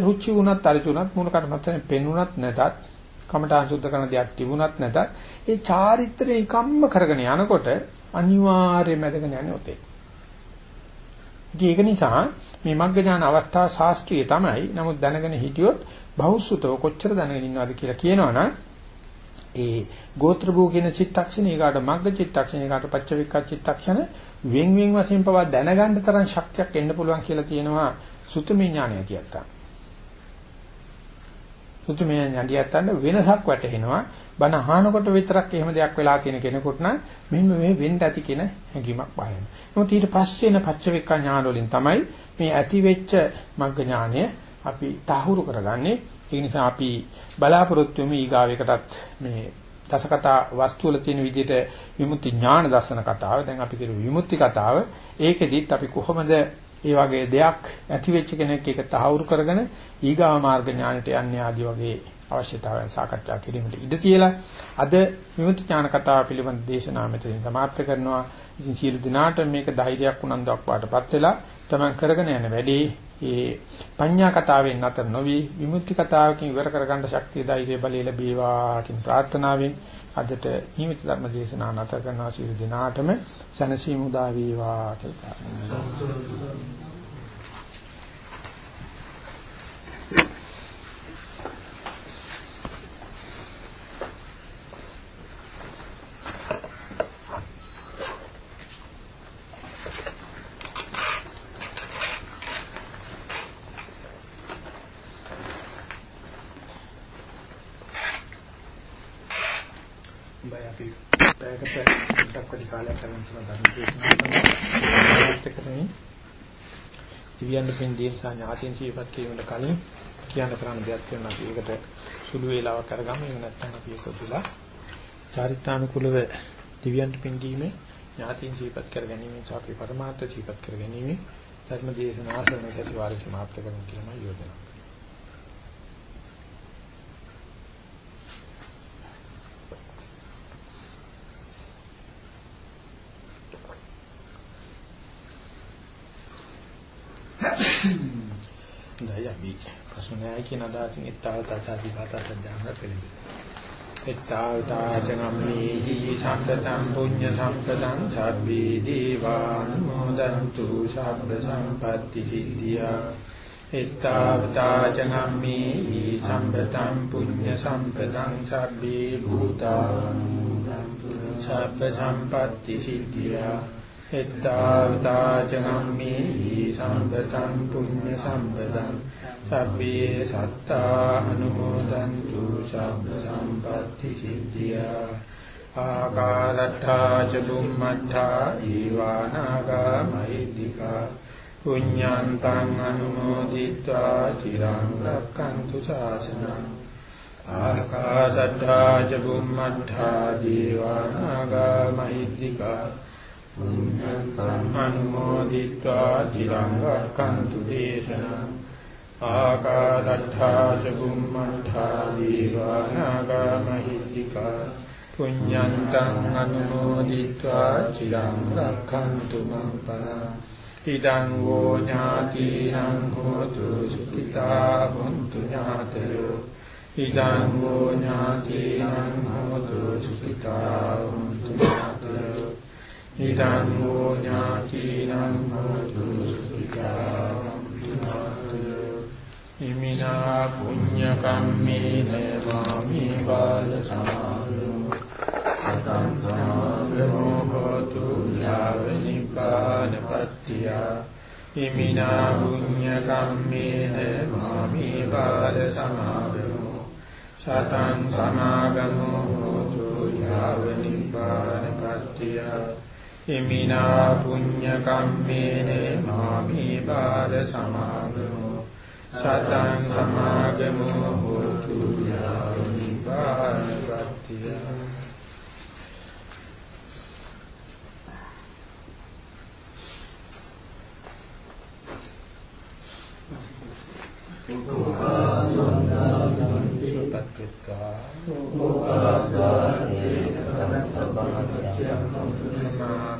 රුචි වුණත් අරුචි වුණත් මූල කර්මත්තෙන් පෙන්ුණත් නැතත් කමඨාන් සුද්ධ කරන දෙයක් තිබුණත් නැතත් ඒ චාරිත්‍රය එකම්ම කරගෙන යනකොට අනිවාර්යයෙන්ම ඇදගෙන යන්නේ ඔතේ. ඒක නිසා මේ මග්ග ඥාන අවස්ථා ශාස්ත්‍රීය තමයි. නමුත් දැනගෙන හිටියොත් බහුසුතව කොච්චර දැනගෙන ඉන්නවද කියලා කියනවනම් ඒ ගෝත්‍ර භූ කියන චිත්තක්ෂණ ඊගාට මග්ග චිත්තක්ෂණ ඊගාට පච්චවික්ක චිත්තක්ෂණ වෙන් වෙන් වශයෙන් පවා දැනගන්න තරම් ශක්තියක් එන්න පුළුවන් කියලා කියනවා සුතමේ ඥානය කියත්තා. සුතුමේ යටියත්තන්න වෙනසක් වැටහෙනවා. බණ අහනකොට විතරක් එහෙම දෙයක් වෙලා තියෙන කෙනෙකුට නම් මෙන්න මේ වෙන්න ඇති කියන හැඟීමක් පහළ වෙනවා. නමුත් ඊට පස්සේ එන පච්චවෙක්ක ඥාන වලින් තමයි මේ ඇති වෙච්ච මග්ග ඥානය අපි තහවුරු කරගන්නේ. ඒ නිසා අපි බලාපොරොත්තු වෙමු ඊගාවයකටත් මේ දසකතා වස්තු වල තියෙන විදිහට විමුක්ති ඥාන දර්ශන කතාව. දැන් අපි කියන විමුක්ති කතාව. ඒකෙදිත් අපි කොහොමද ඒ වගේ දෙයක් ඇති වෙච්ච කෙනෙක් ඒක තහවුරු කරගෙන ඊගාව මාර්ග ඥානයට යන්නේ ආදී වගේ අවශ්‍යතාවයන් සාකච්ඡා කිරීමට ඉඩ තියලා අද විමුක්ති ඥාන කතාව පිළිබඳ දේශනාව මෙතනින් සමාප්ත කරනවා. ඉතින් සියලු දිනාට මේක ධෛර්යයක් උනන්දුවක් වාටපත් වෙලා තමන් කරගෙන යන වැඩේ ඒ පඤ්ඤා කතාවෙන් නැතර නොවි විමුක්ති කතාවකින් ඉවර කරගන්න ශක්තිය ධෛර්ය බලය ලැබේවා කියන ප්‍රාර්ථනාවෙන් අදට නියමිත ධර්ම දේශනාව නැත කරනවා සියලු දිනාටම. සනසීමු දා වේවා කියලා ප්‍රාර්ථනා දිව්‍යන් පින්දීන් සහ ඥාතින් සියපත් කිරීමට කලින් කියන්න කරන්න දෙයක් තියෙනවා. අපි ඒකට සුළු වේලාවක් අරගමු. එහෙම නැත්නම් අපි ඒක තුලා චාරිත්‍රානුකූලව දිව්‍යන් පින්දීමේ ඥාතින් සියපත් කර ගැනීම සහ අපි පරමාර්ථ සියපත් කර ගැනීම ධර්ම දේශනා සරණ සතිවාරය සමාප්ත කරමු කියලා මම යෝජනා දැන් අපි ප්‍රශ්නයයි කියන අදහසින් ඉත්තාවතාචාදී කතා සම්දාන පිළිගන්න. එත්තාවතාචනම්මේහි සම්පතං පුඤ්ඤ සම්පතං සබ්බේ දීවානුමෝදන්තු සබ්බ සම්පatti සිද්ධියා එත්තාවතාචනම්මේහි සම්පතං පුඤ්ඤ සම්පතං සබ්බේ භූතානුමෝදන්තු සබ්බ සම්පatti සිද්ධියා එත්තාවතා චනම්මේහි සම්පතං පුඤ්ඤ සම්පතං සබ්බේ සත්තා අනුමෝදන්තු සබ්බ සම්පatti සිද්ධියා ආකාලට්ඨා ච බුම්මත්තා ඊවානාගා මහිද්దికා පුඤ්ඤාන්තං අනුමෝදිත්වා චිරං රක්칸තු ශාසනං ආකාශට්ඨා ච බුම්මත්තා දීවානාගා මහිද්దికා අනුමෝදිත්වා චිරං රක්ඛන්තු දේශනං ආකාදත්තා ච බුම්මණ්ඨා දීවානාගා මහිත්‍තිකා පුඤ්ඤන්තං අනුමෝදිත්වා චිරං රක්ඛන්තු මං පරං ඉදං වූ ඥාතිනං හෝතු සුඛිතා භුන්තු ඥාතයෝ ඉදං වූ ඥාතිනං හෝතු සුඛිතා භුන්තු ඉදං වූ ඥාතිනං හෝතු සුඛිතා ඉමිනා පුඤ්ඤ කම්මේන මාමි බාල සමාගමු සතං සමාගමෝ හෝතු යාව නිපාන පත්‍තිය ඉමිනා පුඤ්ඤ කම්මේන මාමි බාල සමාගමු සතං සමාගමෝ හෝතු යාව නිපාන පත්‍තිය ඉමිනා පුඤ්ඤ කම්මේන මාමි බාල සමාගමු සතං සමාගමෝ හෝතු යාව නිපාතපත්තිය උපකාසොන්දාපත්ත්වා උපකාසානේ තනසබ්බං නමා